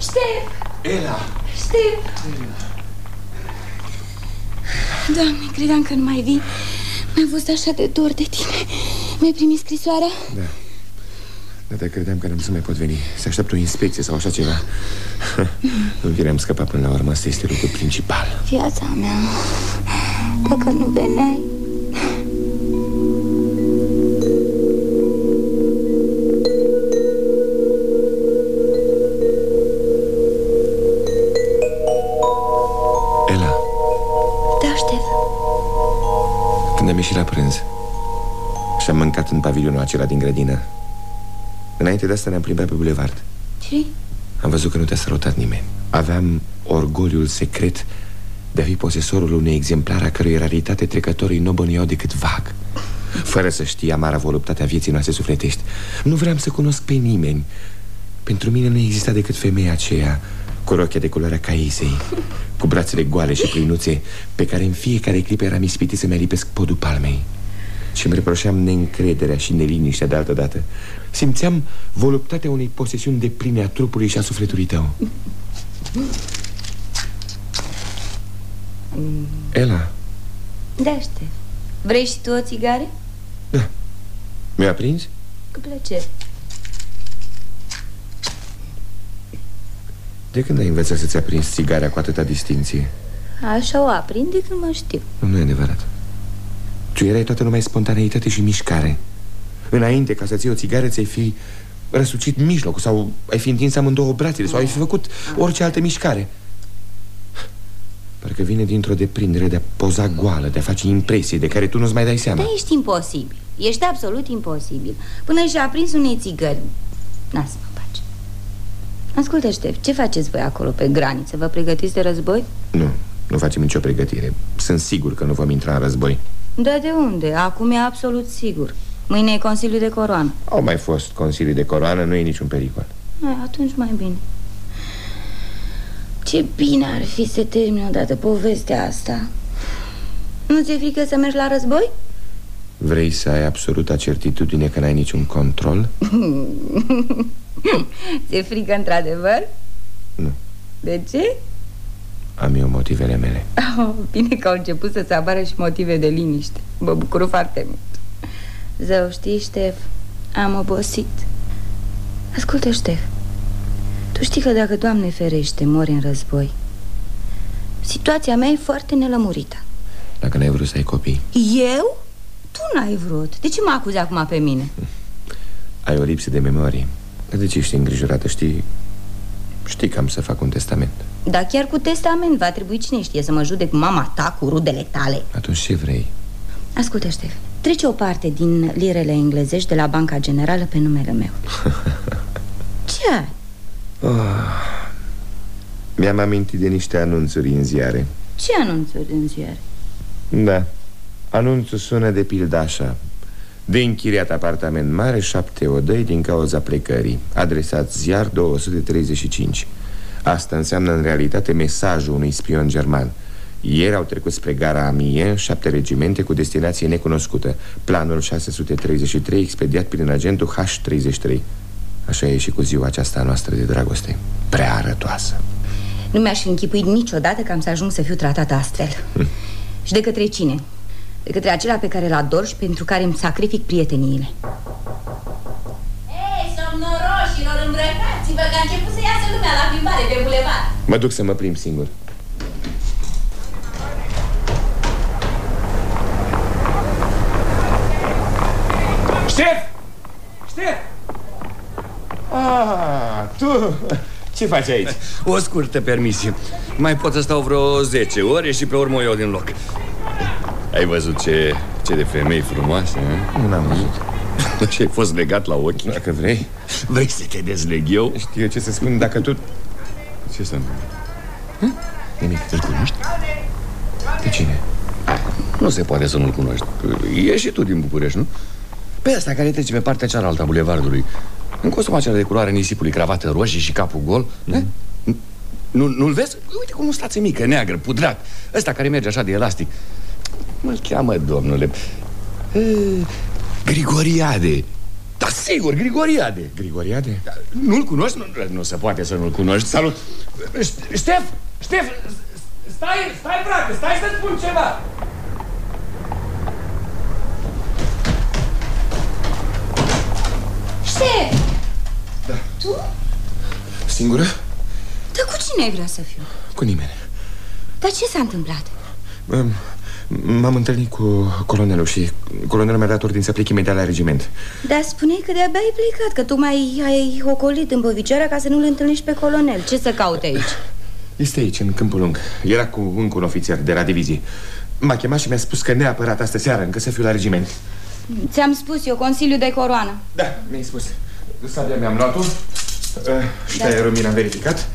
[SPEAKER 5] Ștef!
[SPEAKER 4] Ela!
[SPEAKER 5] Ștef! Doamne, credeam că nu mai vii Mi-a fost așa de dor de tine. Mi-ai primit scrisoarea?
[SPEAKER 4] Da. Da, dar credeam că nu să mai pot veni. Se așteaptă o inspecție sau așa ceva. Nu bine am scăpat până la urmă Asta este lucrul principal.
[SPEAKER 5] Viața mea. Dacă nu veneai
[SPEAKER 4] prânz. Și am mâncat în pavilionul acela din grădină. Înainte de asta ne-am plimbat pe bulevard.
[SPEAKER 5] Și?
[SPEAKER 4] Am văzut că nu te-a sărutat nimeni. Aveam orgoliul secret de a fi posesorul unui exemplar a cărui raritate trecătorii nu bănuiau decât vag. Fără să știi amara voluptatea vieții noastre sufletești Nu vreau să cunosc pe nimeni. Pentru mine nu exista decât femeia aceea Cu rochia de culoarea caisei Cu brațele goale și plinuțe Pe care în fiecare clipă eram ispitit să-mi alipesc podul palmei. Și îmi reproșeam neîncrederea și neliniștea de altă dată. Simțeam voluptatea unei posesiuni de pline a trupului și a sufletului tău. Ela,
[SPEAKER 5] Da, Ștef. Vrei și tu o țigare?
[SPEAKER 4] mi-a prins?
[SPEAKER 5] Cu plăcere
[SPEAKER 4] De când ai învățat să-ți aprinzi țigarea cu atâta distinție?
[SPEAKER 5] Așa o aprind de când mă știu.
[SPEAKER 4] Nu, nu e adevărat. Tu erai toată numai spontaneitate și mișcare. Înainte ca să ții o țigară ți-ai fi răsucit mijlocul Sau ai fi întins amândouă brațele Sau ai fi făcut orice altă mișcare. Parcă vine dintr-o deprindere de a poza goală De a face impresii de care tu nu-ți mai dai seama.
[SPEAKER 5] Da, ești imposibil. Ești absolut imposibil. Până și-a aprins unei țigări. N-a să mă pace Ascultă, Ștef, ce faceți voi acolo pe graniță? Vă pregătiți de război?
[SPEAKER 4] Nu, nu facem nicio pregătire Sunt sigur că nu vom intra în război
[SPEAKER 5] Da, de unde? Acum e absolut sigur Mâine e Consiliul de Coroană
[SPEAKER 4] Au mai fost consilii de coroană, nu e niciun pericol
[SPEAKER 5] Hai, Atunci mai bine Ce bine ar fi să termin odată povestea asta Nu ți-e frică să mergi la război?
[SPEAKER 4] Vrei să ai absoluta certitudine că n-ai niciun control?
[SPEAKER 5] ți-e frică într-adevăr?
[SPEAKER 4] Nu.
[SPEAKER 5] De ce?
[SPEAKER 4] Am eu motivele mele.
[SPEAKER 5] Oh, bine că au început să-ți apară și motive de liniște. Mă bucur foarte mult. Zău, știi, Ștef, am obosit. Ascultă, Ștef. Tu știi că dacă, Doamne ferește, mori în război. Situația mea e foarte nelămurită.
[SPEAKER 4] Dacă n-ai vrut să ai copii.
[SPEAKER 5] Eu? Tu n-ai vrut. De ce mă acuzi acum pe mine?
[SPEAKER 4] Ai o lipsă de memorie De ce ești îngrijorată? Știi, știi că am să fac un testament
[SPEAKER 5] Dar chiar cu testament va trebui cine știe Să mă judec mama ta cu rudele tale
[SPEAKER 4] Atunci ce vrei?
[SPEAKER 5] Ascultă, Ștef Trece o parte din lirele englezești de la Banca Generală pe numele meu Ce ai?
[SPEAKER 4] oh, Mi-am amintit de niște anunțuri în ziare
[SPEAKER 5] Ce anunțuri în ziare?
[SPEAKER 4] Da Anunțul sună de pildă așa De închiriat apartament mare, șapte odăi din cauza plecării. Adresat ziar 235 Asta înseamnă în realitate mesajul unui spion german. Ieri au trecut spre gara Amie Șapte regimente cu destinație necunoscută. Planul 633 expediat prin agentul H33 Așa e și cu ziua aceasta noastră de dragoste. Prea arătoasă.
[SPEAKER 5] Nu mi-aș fi închipuit niciodată că am să ajung să fiu tratată astfel. Hm. Și de către cine? De către acela pe care îl ador și pentru care îmi sacrific prieteniile
[SPEAKER 19] Ei, somnoroșilor, îmbrăcați-vă că a început să iasă lumea la plimbare pe bulevard
[SPEAKER 4] Mă duc să mă prim singur
[SPEAKER 27] Ștef! Ștef!
[SPEAKER 28] Ah, tu... Ce faci aici?
[SPEAKER 29] O scurtă permisie Mai pot să stau vreo 10 ore și pe urmă eu din loc Ai văzut ce, ce de femei frumoase?
[SPEAKER 4] Nu n-am văzut
[SPEAKER 29] Și ai fost legat la ochi?
[SPEAKER 4] Dacă vrei
[SPEAKER 29] Vrei să te dezleg eu?
[SPEAKER 4] Știu ce să spun dacă tu...
[SPEAKER 29] Ce să întâmplă?
[SPEAKER 4] Nimic,
[SPEAKER 29] îl cunoști?
[SPEAKER 4] Pe cine?
[SPEAKER 29] Nu se poate să nu-l cunoști E și tu din București, nu? Pe asta care trece pe partea cealaltă a bulevardului În costum acela de culoare nisipului, cravată roșie și capul gol mm. nu, Nu-l vezi? Uite cum stați mică, neagră, pudrat Ăsta care merge așa de elastic Mă cheamă, domnule e, Grigoriade Da, sigur, Grigoriade
[SPEAKER 4] Grigoriade?
[SPEAKER 29] Da, nu-l cunoști? Nu, nu se poate să nu-l cunoști Salut
[SPEAKER 27] Ștef, Ștef, stai, stai, frate, stai să spun ceva
[SPEAKER 5] Ștef!
[SPEAKER 4] Da
[SPEAKER 5] Tu?
[SPEAKER 4] Singură?
[SPEAKER 5] Dar cu cine ai vrea să fiu?
[SPEAKER 4] Cu nimeni
[SPEAKER 5] Dar ce s-a întâmplat?
[SPEAKER 4] M-am întâlnit cu colonelul și colonelul mi-a dat ordin să plec imediat la regiment.
[SPEAKER 5] Dar spuneai că de-abia ai plecat, că tu mai ai ocolit în Bovicioara ca să nu-l întâlnești pe colonel. Ce să caute aici?
[SPEAKER 4] Este aici, în Câmpul Lung. Era cu încă un ofițer de la divizie. M-a chemat și mi-a spus că neapărat astă seară încă să fiu la regiment.
[SPEAKER 5] Ți-am spus eu, Consiliu de Coroană.
[SPEAKER 4] Da, mi-ai spus. Sabia mi-am luat-o. Ștaierul da. mi l-am verificat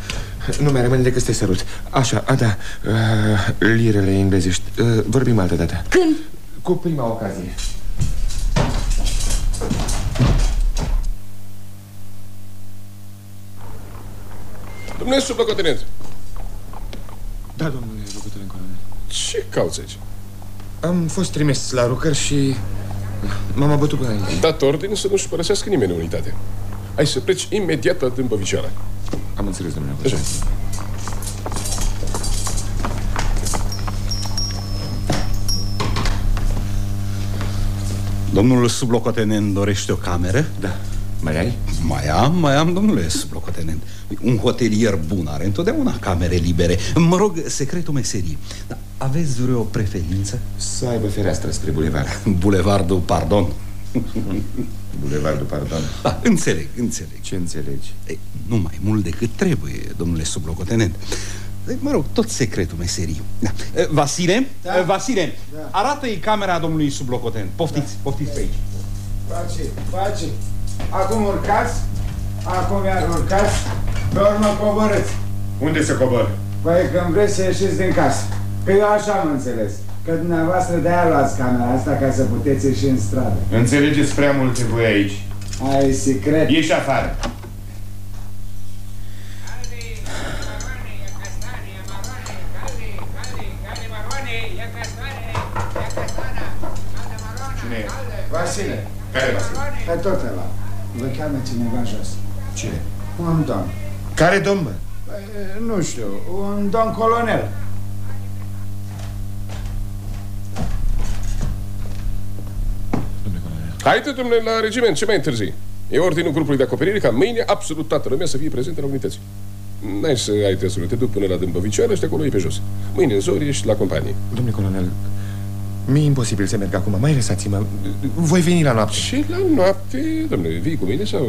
[SPEAKER 4] nu mai rămâne decât să te sărut. Așa, a, da, uh, lirele englezești. Uh, Vorbim altă dată.
[SPEAKER 5] Când?
[SPEAKER 4] Cu prima ocazie.
[SPEAKER 30] Domnule sublocotenent
[SPEAKER 4] Da, domnule locotenent colonel
[SPEAKER 30] Ce cauți aici?
[SPEAKER 4] Am fost trimis la rucări și m-am abătut până aici.
[SPEAKER 30] Dat ordine să nu-și părăsească nimeni unitate Ai să pleci imediat la Dâmbăvicioara
[SPEAKER 4] Am înțeles, domnule Așa.
[SPEAKER 31] Domnul sublocotenent dorește o cameră?
[SPEAKER 4] Da. Mai ai?
[SPEAKER 31] Mai am, mai am, domnule sublocotenent Un hotelier bun are întotdeauna camere libere Mă rog, secretul meserii da, Aveți vreo preferință?
[SPEAKER 4] Să aibă fereastră spre bulevard
[SPEAKER 31] Bulevardul, pardon
[SPEAKER 4] Bulevardul, pardon
[SPEAKER 31] da, Înțeleg, înțeleg
[SPEAKER 4] Ce înțelegi?
[SPEAKER 31] Ei, nu mai mult decât trebuie, domnule sublocotenent Mă rog, tot secretul meserii da. Vasile, da. Vasile, da. arată-i camera domnului sublocotenent Poftiți, da. poftiți pe aici
[SPEAKER 32] Face, face Acum urcați Acum iar urcați Pe urmă coborâți
[SPEAKER 4] Unde să cobor?
[SPEAKER 32] Păi când vreți să ieșiți din casă Că eu așa am înțeles Că dumneavoastră de-aia luați camera asta ca să puteți ieși în stradă.
[SPEAKER 4] Înțelegeți prea multe voi aici.
[SPEAKER 32] Ai secret.
[SPEAKER 4] Ieși afară.
[SPEAKER 32] Vasile.
[SPEAKER 4] Care Vasile?
[SPEAKER 32] Pe tot ăla. Vă cheamă cineva jos.
[SPEAKER 4] Cine?
[SPEAKER 32] Un domn.
[SPEAKER 4] Care domn, bă?
[SPEAKER 32] Păi, nu știu, un domn colonel.
[SPEAKER 30] Haide, domnule, la regiment, ce mai întârzi? E ordinul grupului de acoperire ca mâine absolut toată lumea să fie prezentă la unități. N-ai să ai testul, te duc până la Dâmbăvicioară și de acolo e pe jos. Mâine în zori ești la companie.
[SPEAKER 4] Domnule colonel, mi-e imposibil să merg acum. Mai lăsați-mă. Voi veni la noapte.
[SPEAKER 30] Și la noapte, domnule, vii cu mine sau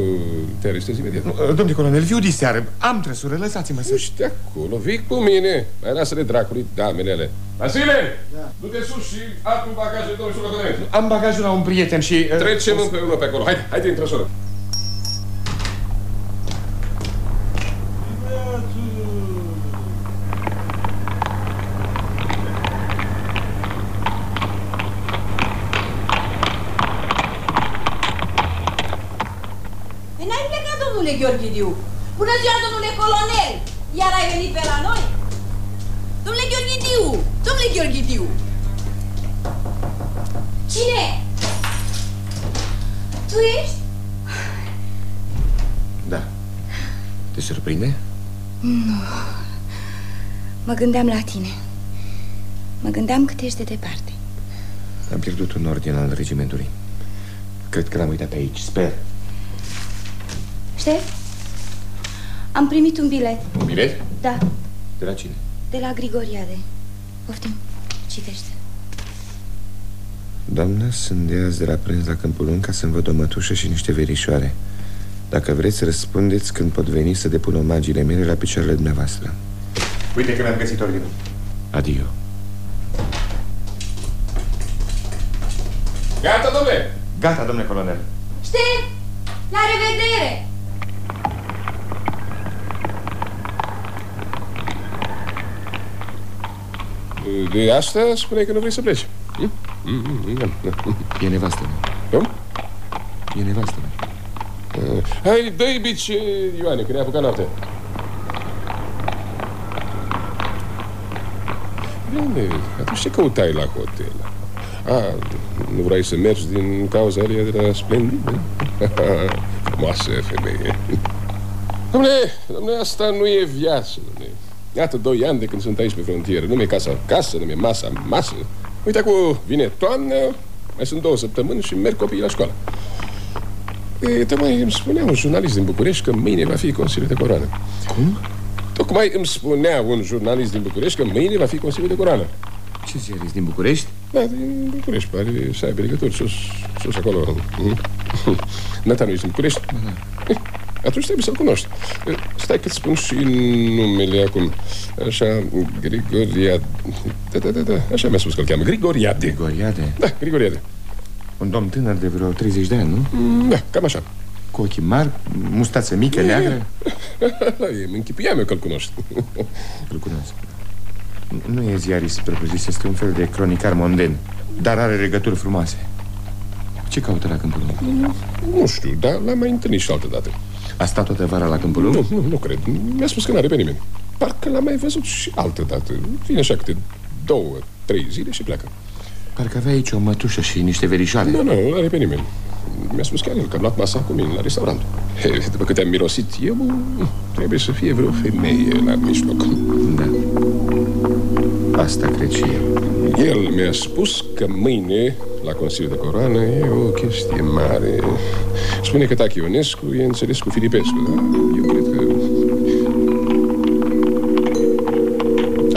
[SPEAKER 30] te arestezi imediat?
[SPEAKER 4] Nu, Domnule colonel, viu diseară. Am trăsură, lăsați-mă să...
[SPEAKER 30] Ești acolo, vii cu mine. Mai lasă-le dracului damele alea. Vasile!
[SPEAKER 32] Da.
[SPEAKER 30] Du-te sus și adu bagajele domnului sulocotenent.
[SPEAKER 4] Am bagajul la un prieten și... uh,
[SPEAKER 30] Trecem
[SPEAKER 4] o să-
[SPEAKER 30] împreună pe acolo. Haide, haide, intră soră.
[SPEAKER 19] Păi N-ai plecat, domnule Gheorghidiu. Bună ziua, domnule colonel! Iar ai venit pe la noi? Domnule Gheorghidiu! Domnule Gheorghidiu! Cine? Tu ești?
[SPEAKER 4] Da. Te surprinde?
[SPEAKER 5] Nu. Mă gândeam la tine. Mă gândeam cât ești de departe.
[SPEAKER 4] Am pierdut un ordin al regimentului. Cred că l-am uitat pe aici, sper.
[SPEAKER 5] Ștef? Am primit un bilet.
[SPEAKER 4] Un bilet?
[SPEAKER 5] Da,
[SPEAKER 4] De la cine?
[SPEAKER 5] de la Grigoriade. Poftim, citește.
[SPEAKER 4] Doamnă, sunt de azi de la prânz la Câmpul Lung ca să-mi văd o mătușă și niște verișoare. Dacă vreți, răspundeți când pot veni să depun omagiile mele la picioarele dumneavoastră. Uite că mi-am găsit ordinul. Adio.
[SPEAKER 30] Gata, domnule!
[SPEAKER 4] Gata, domnule colonel.
[SPEAKER 19] Ștef! La revedere!
[SPEAKER 30] De asta spune că nu vrei să pleci. Hm? Mm, mm, mm, mm.
[SPEAKER 4] E nevastă mea.
[SPEAKER 30] Cum?
[SPEAKER 4] E nevastă mea.
[SPEAKER 30] Uh, Hai, dă-i bici, Ioane, că ne-a apucat noaptea. Bine, atunci ce căutai la hotel? A, nu vrei să mergi din cauza aia de la Splendid? Frumoasă femeie. Dom'le, dom'le, asta nu e viață, dom'le. Iată doi ani de când sunt aici pe frontieră. Nu mi-e casa casă, nu mi-e masa masă. Uite, acum vine toamnă, mai sunt două săptămâni și merg copiii la școală. E, tocmai îmi spunea un jurnalist din București că mâine va fi Consiliul de Coroană.
[SPEAKER 4] Cum?
[SPEAKER 30] Tocmai îmi spunea un jurnalist din București că mâine va fi Consiliul de Coroană.
[SPEAKER 4] Ce ziarist din București?
[SPEAKER 30] Da, din București, pare să aibă legături sus, sus acolo. Mhm. Nata nu ești din București? Eh, Atunci trebuie să-l cunoști. Eh, Stai că-ți spun și numele acum. Așa, Grigoria... Da, da, da, da, așa mi-a spus că-l cheamă. Grigoriade.
[SPEAKER 4] Grigoriade?
[SPEAKER 30] Da, Grigoriade.
[SPEAKER 4] Un domn tânăr de vreo 30 de ani, nu?
[SPEAKER 30] Mm, Da, cam așa.
[SPEAKER 4] Cu ochii mari, mustață mică, neagră.
[SPEAKER 30] E, mă închipuiam eu că-l cunoști.
[SPEAKER 4] Îl cunosc. Nu e ziarist propriu-zis, este un fel de cronicar monden, dar are legături frumoase. Ce caută la Câmpul Lung?
[SPEAKER 30] Nu știu, dar l-am mai întâlnit și altă dată.
[SPEAKER 4] A stat toată vara la Câmpul Lung?
[SPEAKER 30] Nu, nu, nu cred. Mi-a spus că n-are pe nimeni. Parcă l-am mai văzut și altă dată. Vine așa câte două, trei zile și pleacă.
[SPEAKER 4] Parcă avea aici o mătușă și niște verișoare.
[SPEAKER 30] Nu, nu, nu are pe nimeni. Mi-a spus chiar el că a luat masa cu mine la restaurant. He, după câte am mirosit eu, trebuie să fie vreo femeie la mijloc.
[SPEAKER 4] Da. Asta cred și eu.
[SPEAKER 30] El mi-a spus că mâine, la Consiliul de Coroană, e o chestie mare. Spune că Tachi Ionescu e înțeles cu Filipescu, dar eu cred că...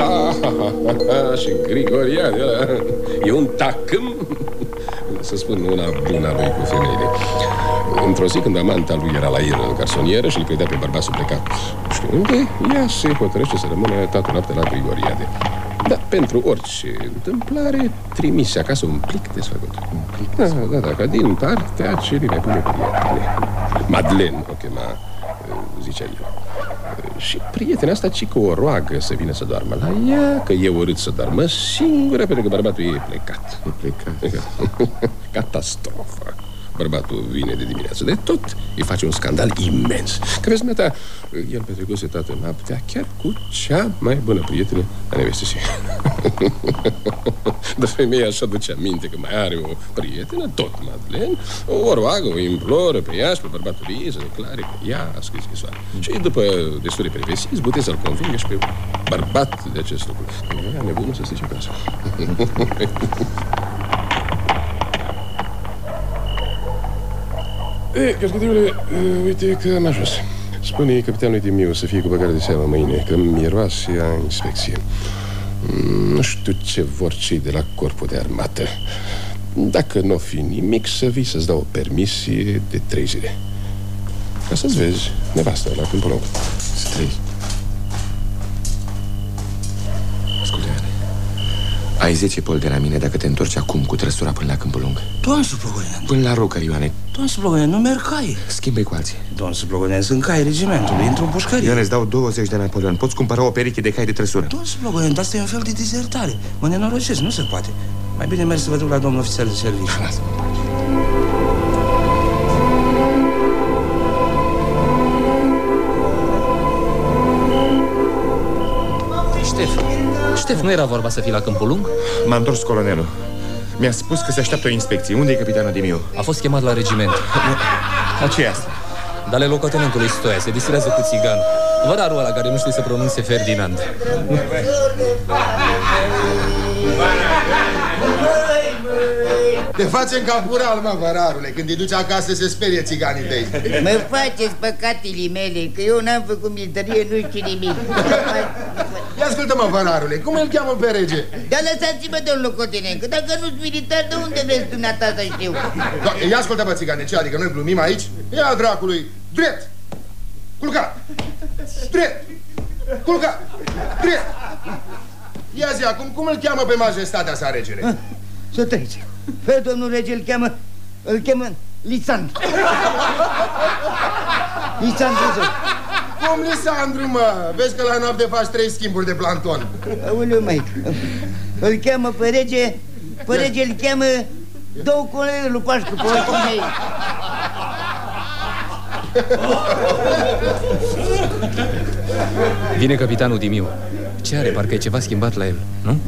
[SPEAKER 30] Ah, ha, ha, ha, ha, și Grigoriade ăla e un tacâm să spun una bună a lui cu femeile. Într-o zi când amanta lui era la el în garsonieră și îl credea pe bărbatul plecat nu știu unde, ea se hotărăște să rămână toată noaptea la Grigoriade. Da, pentru orice întâmplare, trimise acasă un plic desfăcut. Un plic da, da, da, ca din partea celei mai bune prietene. Madeleine o chema, zicea el. Și prietena asta, ci că o roagă să vină să doarmă la ea, că e urât să doarmă singură, pentru că bărbatul ei e plecat.
[SPEAKER 4] E plecat.
[SPEAKER 30] Catastrofă. Bărbatul vine de dimineață de tot, îi face un scandal imens. Că vezi, meta, el petrecuse toată noaptea chiar cu cea mai bună prietenă a nevestei. Dar femeia așa duce aminte că mai are o prietenă, tot Madeleine O roagă, o imploră pe ea și pe bărbatul ei să declare că ea a scris scrisoare Și după destule prevesiți, bute să-l convingă și pe bărbat de acest lucru Era nebună să strice casa E, cascădiule, uite că am ajuns. Spune capitanului Timiu să fie cu băgare de seamă mâine Că miroase a inspecție. Mm, Nu știu ce vor cei de la corpul de armată. Dacă nu o fi nimic Să vii să-ți dau o permisie de trei zile. Ca să-ți vezi nevasta la câmpul lung.
[SPEAKER 4] Să trăiești. Ascultă, Ioane Ai 10 pol de la mine dacă te întorci acum cu trăsura până la câmpul lung.
[SPEAKER 25] Doamne Sublogonean
[SPEAKER 4] Până la rocări, Ioane
[SPEAKER 25] Doamne Sublogonean, nu merg cai
[SPEAKER 4] Schimbă-i cu alții.
[SPEAKER 25] Doamne Sublogonean, sunt cai regimentului, intru în pușcărie.
[SPEAKER 4] Ioane, îți dau 20 de Napoleon. Poți cumpăra o pereche de cai de trăsură.
[SPEAKER 25] Doamne Sublogonean, dar asta e un fel de dizertare Mă nenorocesc, nu se poate. Mai bine merg să vă duc la domnul ofițer de serviciu.
[SPEAKER 4] Lasă
[SPEAKER 3] Ștef, Ștef, nu era vorba să fii la Câmpul Lung?
[SPEAKER 4] M-a întors colonelul Mi-a spus că se așteaptă o inspecție. Unde e capitanul Dimiu?
[SPEAKER 3] A fost chemat la regiment.
[SPEAKER 4] La ce e asta?
[SPEAKER 3] Dale locotenentului Stoia, se distrează cu țiganul. Vărarul ăla care nu știe să pronunțe Ferdinand
[SPEAKER 33] Te facem ca bural, mă, vărarule Când îi duci acasă se sperie țiganii tăi
[SPEAKER 34] Mă faceți păcatele mele Că eu n-am făcut militarie, nu știu nimic
[SPEAKER 33] Ia ascultă-mă, vărarule, cum îl cheamă pe rege?
[SPEAKER 34] Dar lăsați-mă, domnul locotenent Că dacă nu-s militar, de unde vreți dumneata să știu?
[SPEAKER 33] Da, ia ascultă-mă, țigane, ce adică noi glumim aici? Ia dracului, drept Culca Drept Culca Drept Ia zi acum, cum îl cheamă pe majestatea sa regele?
[SPEAKER 34] Să treci Pe domnul rege îl cheamă Îl cheamă Lisan Lisan Trezor
[SPEAKER 33] Cum, Lisandru, mă? Vezi că la noapte faci trei schimburi de planton.
[SPEAKER 34] Aoleu, măi Îl cheamă pe rege Pe rege îl cheamă Două colele lui Pașcu Pe ochii mei
[SPEAKER 3] Vine capitanul Dimiu. Ce are? Parcă e ceva schimbat la el, nu?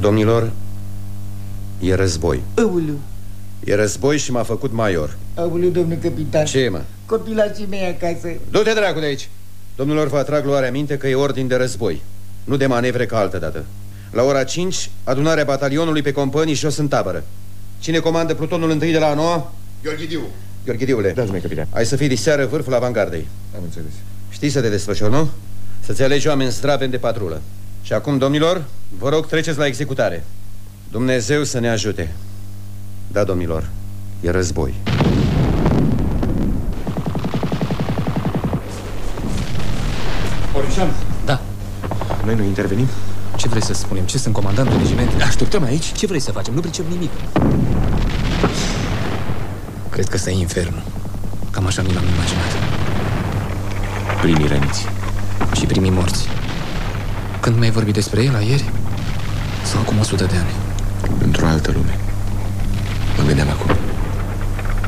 [SPEAKER 9] Domnilor, e război.
[SPEAKER 34] Aoleu.
[SPEAKER 9] E război și m-a făcut major.
[SPEAKER 34] Aoleu, domnul capitan.
[SPEAKER 9] Ce, mă?
[SPEAKER 34] Copilații mei acasă.
[SPEAKER 9] Du-te dracu de aici. Domnilor, vă atrag luarea minte că e ordin de război Nu de manevre ca altă dată. La ora 5, adunarea batalionului pe companii jos în tabără. Cine comandă plutonul întâi de la a noua?
[SPEAKER 33] Gheorghidiu.
[SPEAKER 9] Gheorghidiule
[SPEAKER 4] Da, domnule capitan.
[SPEAKER 9] Ai să fii diseară vârful avangardei.
[SPEAKER 4] Am înțeles.
[SPEAKER 9] Știi să te desfășori, nu? Să-ți alegi oameni straven de patrulă Și acum, domnilor, vă rog treceți la executare Dumnezeu să ne ajute Da, domnilor, e război
[SPEAKER 3] Orișan Da
[SPEAKER 4] Noi nu intervenim?
[SPEAKER 3] Ce vrei să spunem? Ce sunt comandantul regimentului?
[SPEAKER 4] Așteptăm aici?
[SPEAKER 3] Ce vrei să facem? Nu pricep nimic Cred că ăsta e infernul Cam așa mi l-am imaginat
[SPEAKER 4] Primii răniți
[SPEAKER 3] Și primii morți Când mi-ai vorbit despre el, ieri? Sau acum 100 de ani?
[SPEAKER 4] Într-o altă lume Mă gândeam acum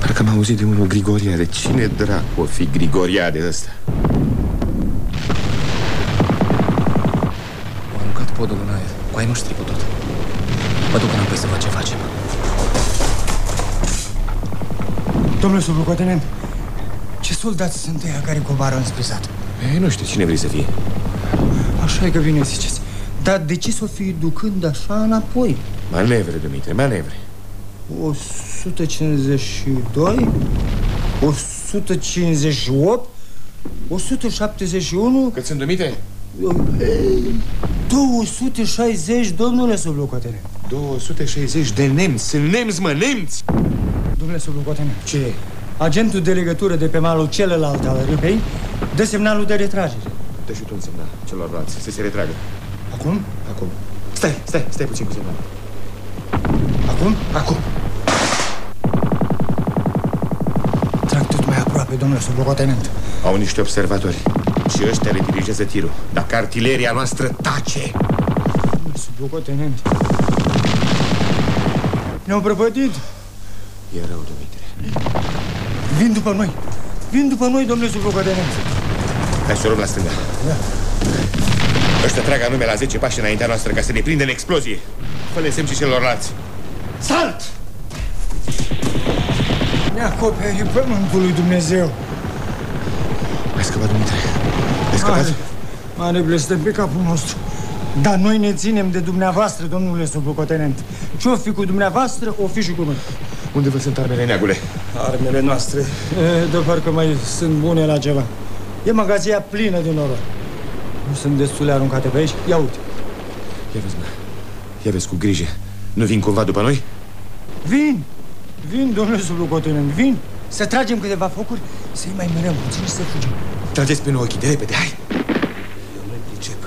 [SPEAKER 4] Parcă am auzit de unul Grigoriade Cine dracu o fi Grigoriade ăsta?
[SPEAKER 3] Au aruncat podul în aer Cu ai noștri cu tot Mă duc înapoi să văd ce facem
[SPEAKER 32] Domnule sublocotenent, ce soldați sunt ăia care coboară înspre sat?
[SPEAKER 4] Ei, nu știu cine vrei să fie
[SPEAKER 32] Așa e că bine ziceți. Dar de ce să o fi ducând așa înapoi?
[SPEAKER 4] Manevre, Dumitru, manevre
[SPEAKER 32] 152 158 171
[SPEAKER 4] Cât sunt, Dumitru?
[SPEAKER 32] 260, domnule sublocotenent
[SPEAKER 4] 260 de nemți, sunt nemți, mă, nemți
[SPEAKER 32] Domnule sublocotenent
[SPEAKER 4] Ce?
[SPEAKER 32] Agentul de legătură de pe malul celălalt al râpei dă semnalul de retragere.
[SPEAKER 4] Dă și tu un semnal celorlalți să se retragă.
[SPEAKER 32] Acum?
[SPEAKER 4] Acum. Stai, stai, stai puțin cu semnalul.
[SPEAKER 32] Acum?
[SPEAKER 4] Acum.
[SPEAKER 32] Trag tot mai aproape, domnule sublocotenent
[SPEAKER 4] Au niște observatori. Și ăștia le dirigează tirul. Dacă artileria noastră tace.
[SPEAKER 32] Domnule sublocotenent Ne-au prăpădit.
[SPEAKER 4] E rău, Dumitru
[SPEAKER 32] Vin după noi Vin după noi, domnule sublocotenent
[SPEAKER 4] Hai să o luăm la stânga.
[SPEAKER 32] Da.
[SPEAKER 4] Ăștia trag anume la 10 pași înaintea noastră ca să ne prindă în explozie. Fă-le semn și celorlalți.
[SPEAKER 32] Salt! Ne acoperi pământul lui Dumnezeu.
[SPEAKER 4] Ai scăpat, Dumitre? Ai scăpat?
[SPEAKER 32] Mare, mare blestem pe capul nostru. Dar noi ne ținem de dumneavoastră, domnule sublocotenent. Ce-o fi cu dumneavoastră, o fi și cu noi.
[SPEAKER 4] Unde vă sunt armele, neagule?
[SPEAKER 32] Armele noastre, e, de parcă mai sunt bune la ceva. E magazia plină de noroc. Nu sunt destule aruncate pe aici? Ia uite.
[SPEAKER 4] Ia vezi, mă. Ia vezi cu grijă. Nu vin cumva după noi?
[SPEAKER 32] Vin! Vin, domnule sublocotenent, vin! Să tragem câteva focuri, să-i mai mărăm puțin și să fugim.
[SPEAKER 4] Trageți pe noi ochii, de repede, hai!
[SPEAKER 25] Eu nu pricep.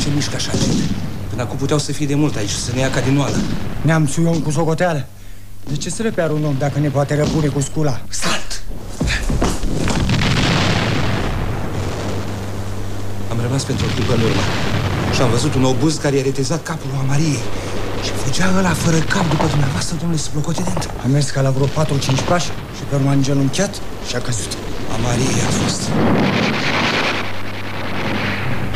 [SPEAKER 25] Ce mișcă așa încet? Până acum puteau să fie de mult aici, să ne ia ca din oală.
[SPEAKER 32] Ne-am Ion cu socoteală. De ce să le pe un om dacă ne poate răpune cu scula?
[SPEAKER 25] Salt! Am rămas pentru o clipă în urmă și am văzut un obuz care i-a retezat capul lui Amariei. Și fugea ăla fără cap după dumneavoastră, domnule sublocotenent.
[SPEAKER 32] A mers ca la vreo 4-5 pași și pe urmă a îngenunchiat și a căzut.
[SPEAKER 25] Amarie a fost.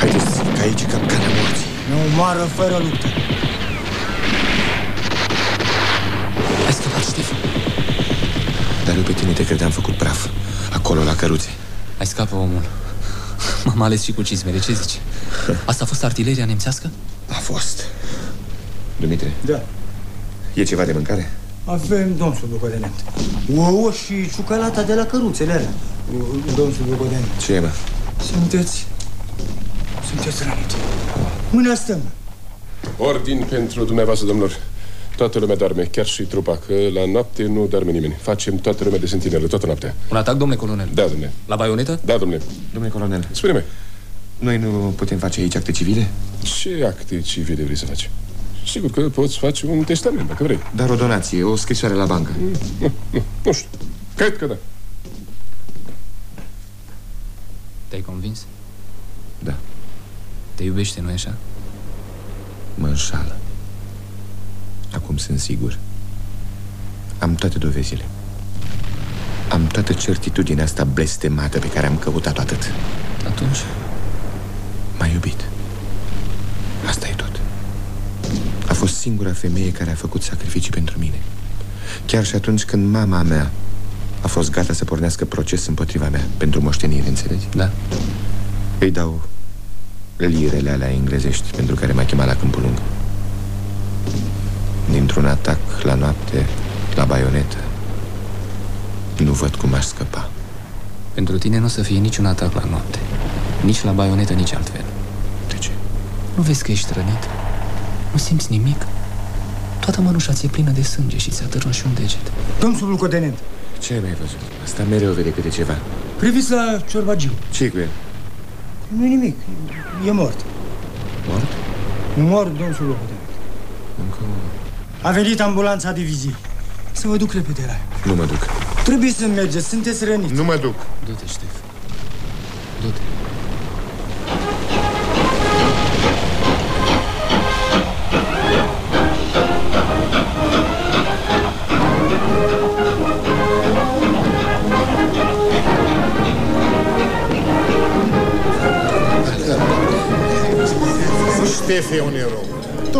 [SPEAKER 4] Haideți, că aici e capcana morții.
[SPEAKER 32] Ne omoară fără luptă.
[SPEAKER 3] Ai scăpat, Ștef.
[SPEAKER 4] Dar eu pe tine te credeam făcut praf. Acolo, la căruțe.
[SPEAKER 3] Ai scapă, omul. M-am ales și cu cizmele, ce zici? Asta a fost artileria nemțească?
[SPEAKER 4] A fost. Dumitre,
[SPEAKER 32] Da.
[SPEAKER 4] e ceva de mâncare?
[SPEAKER 32] Avem, domn sublocotenent. Ouă și ciucalata de la căruțele alea. Domn sublocotenent.
[SPEAKER 4] Ce e, mă?
[SPEAKER 32] Sunteți... Sunteți rănit. Mâna stăm.
[SPEAKER 30] Ordin pentru dumneavoastră, domnilor. Toată lumea doarme, chiar și trupa, că la noapte nu doarme nimeni. Facem toată lumea de sentinelă, toată noaptea.
[SPEAKER 3] Un atac, domnule colonel?
[SPEAKER 30] Da, domnule.
[SPEAKER 3] La baionetă?
[SPEAKER 30] Da, domnule.
[SPEAKER 4] Domnule colonel.
[SPEAKER 30] Spune-mi.
[SPEAKER 4] Noi nu putem face aici acte civile?
[SPEAKER 30] Ce acte civile vrei să faci? Sigur că poți face un testament, dacă vrei.
[SPEAKER 4] Dar o donație, o scrisoare la bancă.
[SPEAKER 30] Nu, nu, nu știu. Cred că da.
[SPEAKER 3] Te-ai convins?
[SPEAKER 4] Da.
[SPEAKER 3] Te iubește, nu-i așa?
[SPEAKER 4] Mă înșală. Acum sunt sigur. Am toate dovezile. Am toată certitudinea asta blestemată pe care am căutat-o atât.
[SPEAKER 3] Atunci?
[SPEAKER 4] M-a iubit. Asta e tot. A fost singura femeie care a făcut sacrificii pentru mine. Chiar și atunci când mama mea a fost gata să pornească proces împotriva mea pentru moștenire, înțelegi?
[SPEAKER 3] Da.
[SPEAKER 4] Îi dau lirele alea englezești pentru care m-a chemat la Câmpul Lung. Dintr-un atac la noapte, la baionetă, nu văd cum aș scăpa.
[SPEAKER 3] Pentru tine nu o să fie niciun atac la noapte. Nici la baionetă, nici altfel.
[SPEAKER 4] De ce?
[SPEAKER 3] Nu vezi că ești rănit? Nu simți nimic? Toată mănușa ți-e plină de sânge și ți-a târnat și un deget.
[SPEAKER 32] Domn sublocotenent,
[SPEAKER 4] Ce ai mai văzut? Asta mereu vede câte ceva.
[SPEAKER 32] priviți la ciorbagiu.
[SPEAKER 4] ce cu el?
[SPEAKER 32] nu nimic, e mort.
[SPEAKER 4] Mort?
[SPEAKER 32] Mort, domn sublocotenent.
[SPEAKER 4] Încă
[SPEAKER 32] A venit ambulanța diviziei. Să vă duc repede la ea.
[SPEAKER 4] Nu mă duc.
[SPEAKER 32] Trebuie să mergeți, sunteți răniți.
[SPEAKER 4] Nu mă duc.
[SPEAKER 3] Du-te, Ștef.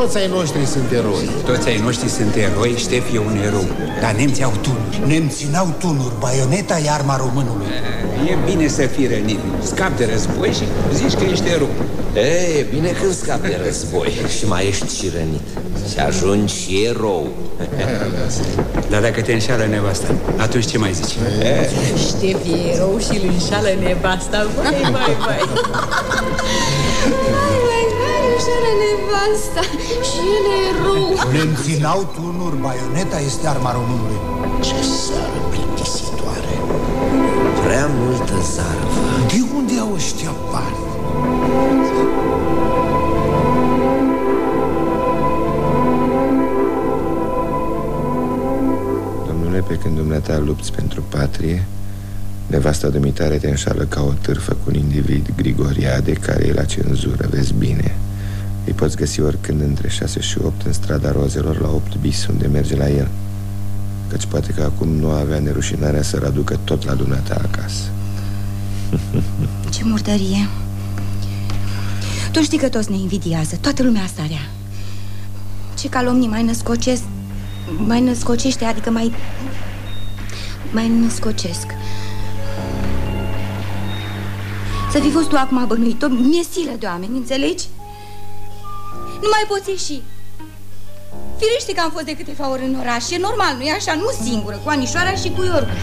[SPEAKER 33] Toți ai noștri sunt eroi.
[SPEAKER 13] Toți ai noștri sunt eroi, Ștef e un erou. Dar nemții au tunuri.
[SPEAKER 35] Nemții n-au tunuri, baioneta e arma românului.
[SPEAKER 13] E bine să fii rănit. Scap de război și zici că ești erou.
[SPEAKER 23] E, e bine când scapi de război și mai ești și rănit. Și ajungi și erou.
[SPEAKER 13] Dar dacă te înșală nevasta, atunci ce mai zici?
[SPEAKER 19] Ștef e erou și îl înșală nevasta. Vai, vai, vai.
[SPEAKER 16] Hai, hai, hai, înșală nevasta și el e erou.
[SPEAKER 35] Nemții n-au tunuri, baioneta este arma românului.
[SPEAKER 23] Ce seară plictisitoare. Prea multă zarvă.
[SPEAKER 35] De unde au ăștia bani?
[SPEAKER 4] Domnule, pe când dumneata lupți pentru patrie, nevasta dumitare te înșală ca o târfă cu un individ Grigoriade care e la cenzură, vezi bine. Îi poți găsi oricând între 6 și 8 în strada rozelor la 8 bis unde merge la el. Căci poate că acum nu avea nerușinarea să-l aducă tot la dumneata acasă.
[SPEAKER 19] Ce
[SPEAKER 5] Ce murdărie Tu știi că toți ne invidiază Toată lumea asta rea Ce calomnii mai născocesc Mai născocește, adică mai Mai născocesc Să fi fost tu acum bănuit Mi-e silă de oameni, înțelegi? Nu mai poți ieși Firește că am fost de câteva ori în oraș E normal, nu-i așa? Nu singură, cu Anișoara și cu Iorgu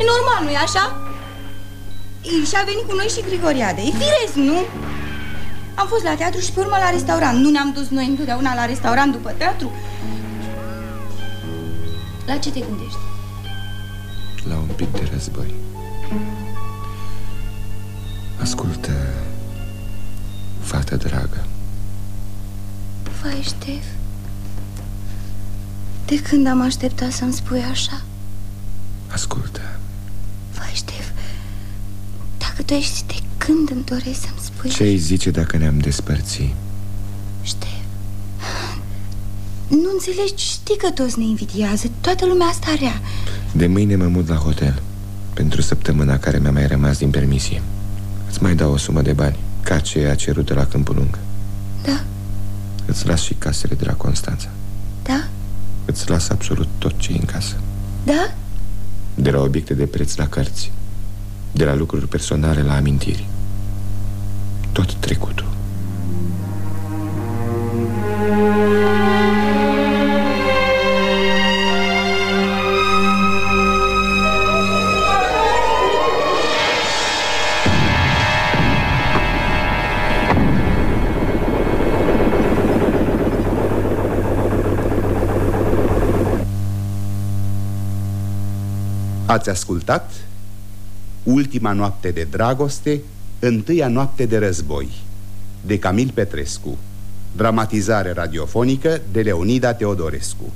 [SPEAKER 5] E normal, nu-i așa? Și a venit cu noi și Grigoriade E firesc, nu? Am fost la teatru și pe urmă la restaurant Nu ne-am dus noi întotdeauna la restaurant după teatru? La ce te gândești?
[SPEAKER 4] La un pic de război Ascultă, fată dragă
[SPEAKER 5] Vai, Ștef? De când am așteptat să-mi spui așa?
[SPEAKER 4] Ascultă.
[SPEAKER 5] Vai, Ștef Dacă tu ești de când îmi doresc să-mi spui
[SPEAKER 4] Ce-i zice dacă ne-am despărțit?
[SPEAKER 5] Ștef Nu înțelegi, știi că toți ne invidiază Toată lumea asta rea.
[SPEAKER 4] De mâine mă mut la hotel Pentru săptămâna care mi-a mai rămas din permisie. Îți mai dau o sumă de bani Ca aceea cerută la Câmpul Lung.
[SPEAKER 5] Da
[SPEAKER 4] Îți las și casele de la Constanța.
[SPEAKER 5] Da?
[SPEAKER 4] Îți las absolut tot ce e în casă.
[SPEAKER 5] Da?
[SPEAKER 4] De la obiecte de preț la cărți. De la lucruri personale la amintiri. Tot trecutul
[SPEAKER 1] Ați ascultat Ultima noapte de dragoste Întâia noapte de război De Camil Petrescu. Dramatizare radiofonică de Leonida Teodorescu.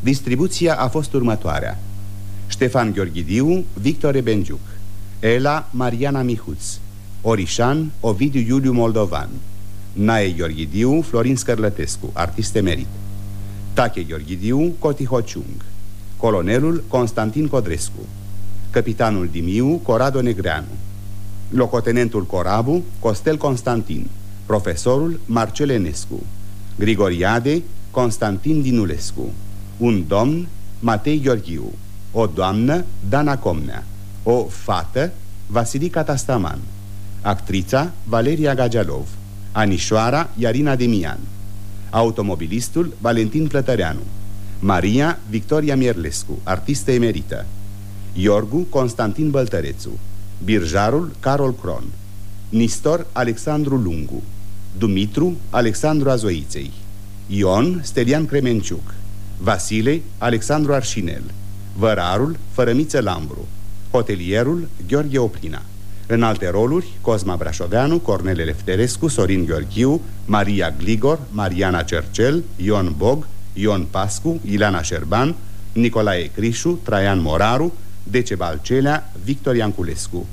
[SPEAKER 1] Distribuția a fost următoarea. Ștefan Gheorghidiu, Victor Bengiuc Ela Mariana Mihuț. Orișan Ovidiu Iuliu Moldovan. Nae Gheorghidiu, Florin Scărlătescu, artist emerit. Tache Gheorghidiu, Coti Hociung Colonelul Constantin Codrescu. Capitanul Dimiu Corado Negreanu. Locotenentul Corabu Costel Constantin. Profesorul Marcel Enescu Grigoriade Constantin Dinulescu. Un domn Matei Gheorghiu. O doamnă Dana Comnea. O fată Vasilica Tastaman Actrița Valeria Gagialov Anișoara Iarina Demian. Automobilistul Valentin Plătăreanu Maria Victoria Mierlescu, artistă emerită. Iorgu Constantin Băltărețu. Birjarul Carol Cron. Nistor Alexandru Lungu. Dumitru Alexandru Azoiței. Ion Stelian Cremenciuc. Vasile Alexandru Arșinel. Vărarul Fărămiță Lambru. Hotelierul Gheorghe Oplina. În alte roluri Cosma Brașoveanu, Cornele Lefterescu, Sorin Gheorghiu Maria Gligor, Mariana Cercel Ion Bog Ion Pascu, Ileana Șerban, Nicolae Crișu, Traian Moraru, Dece Balcelea, Victor Ianculescu.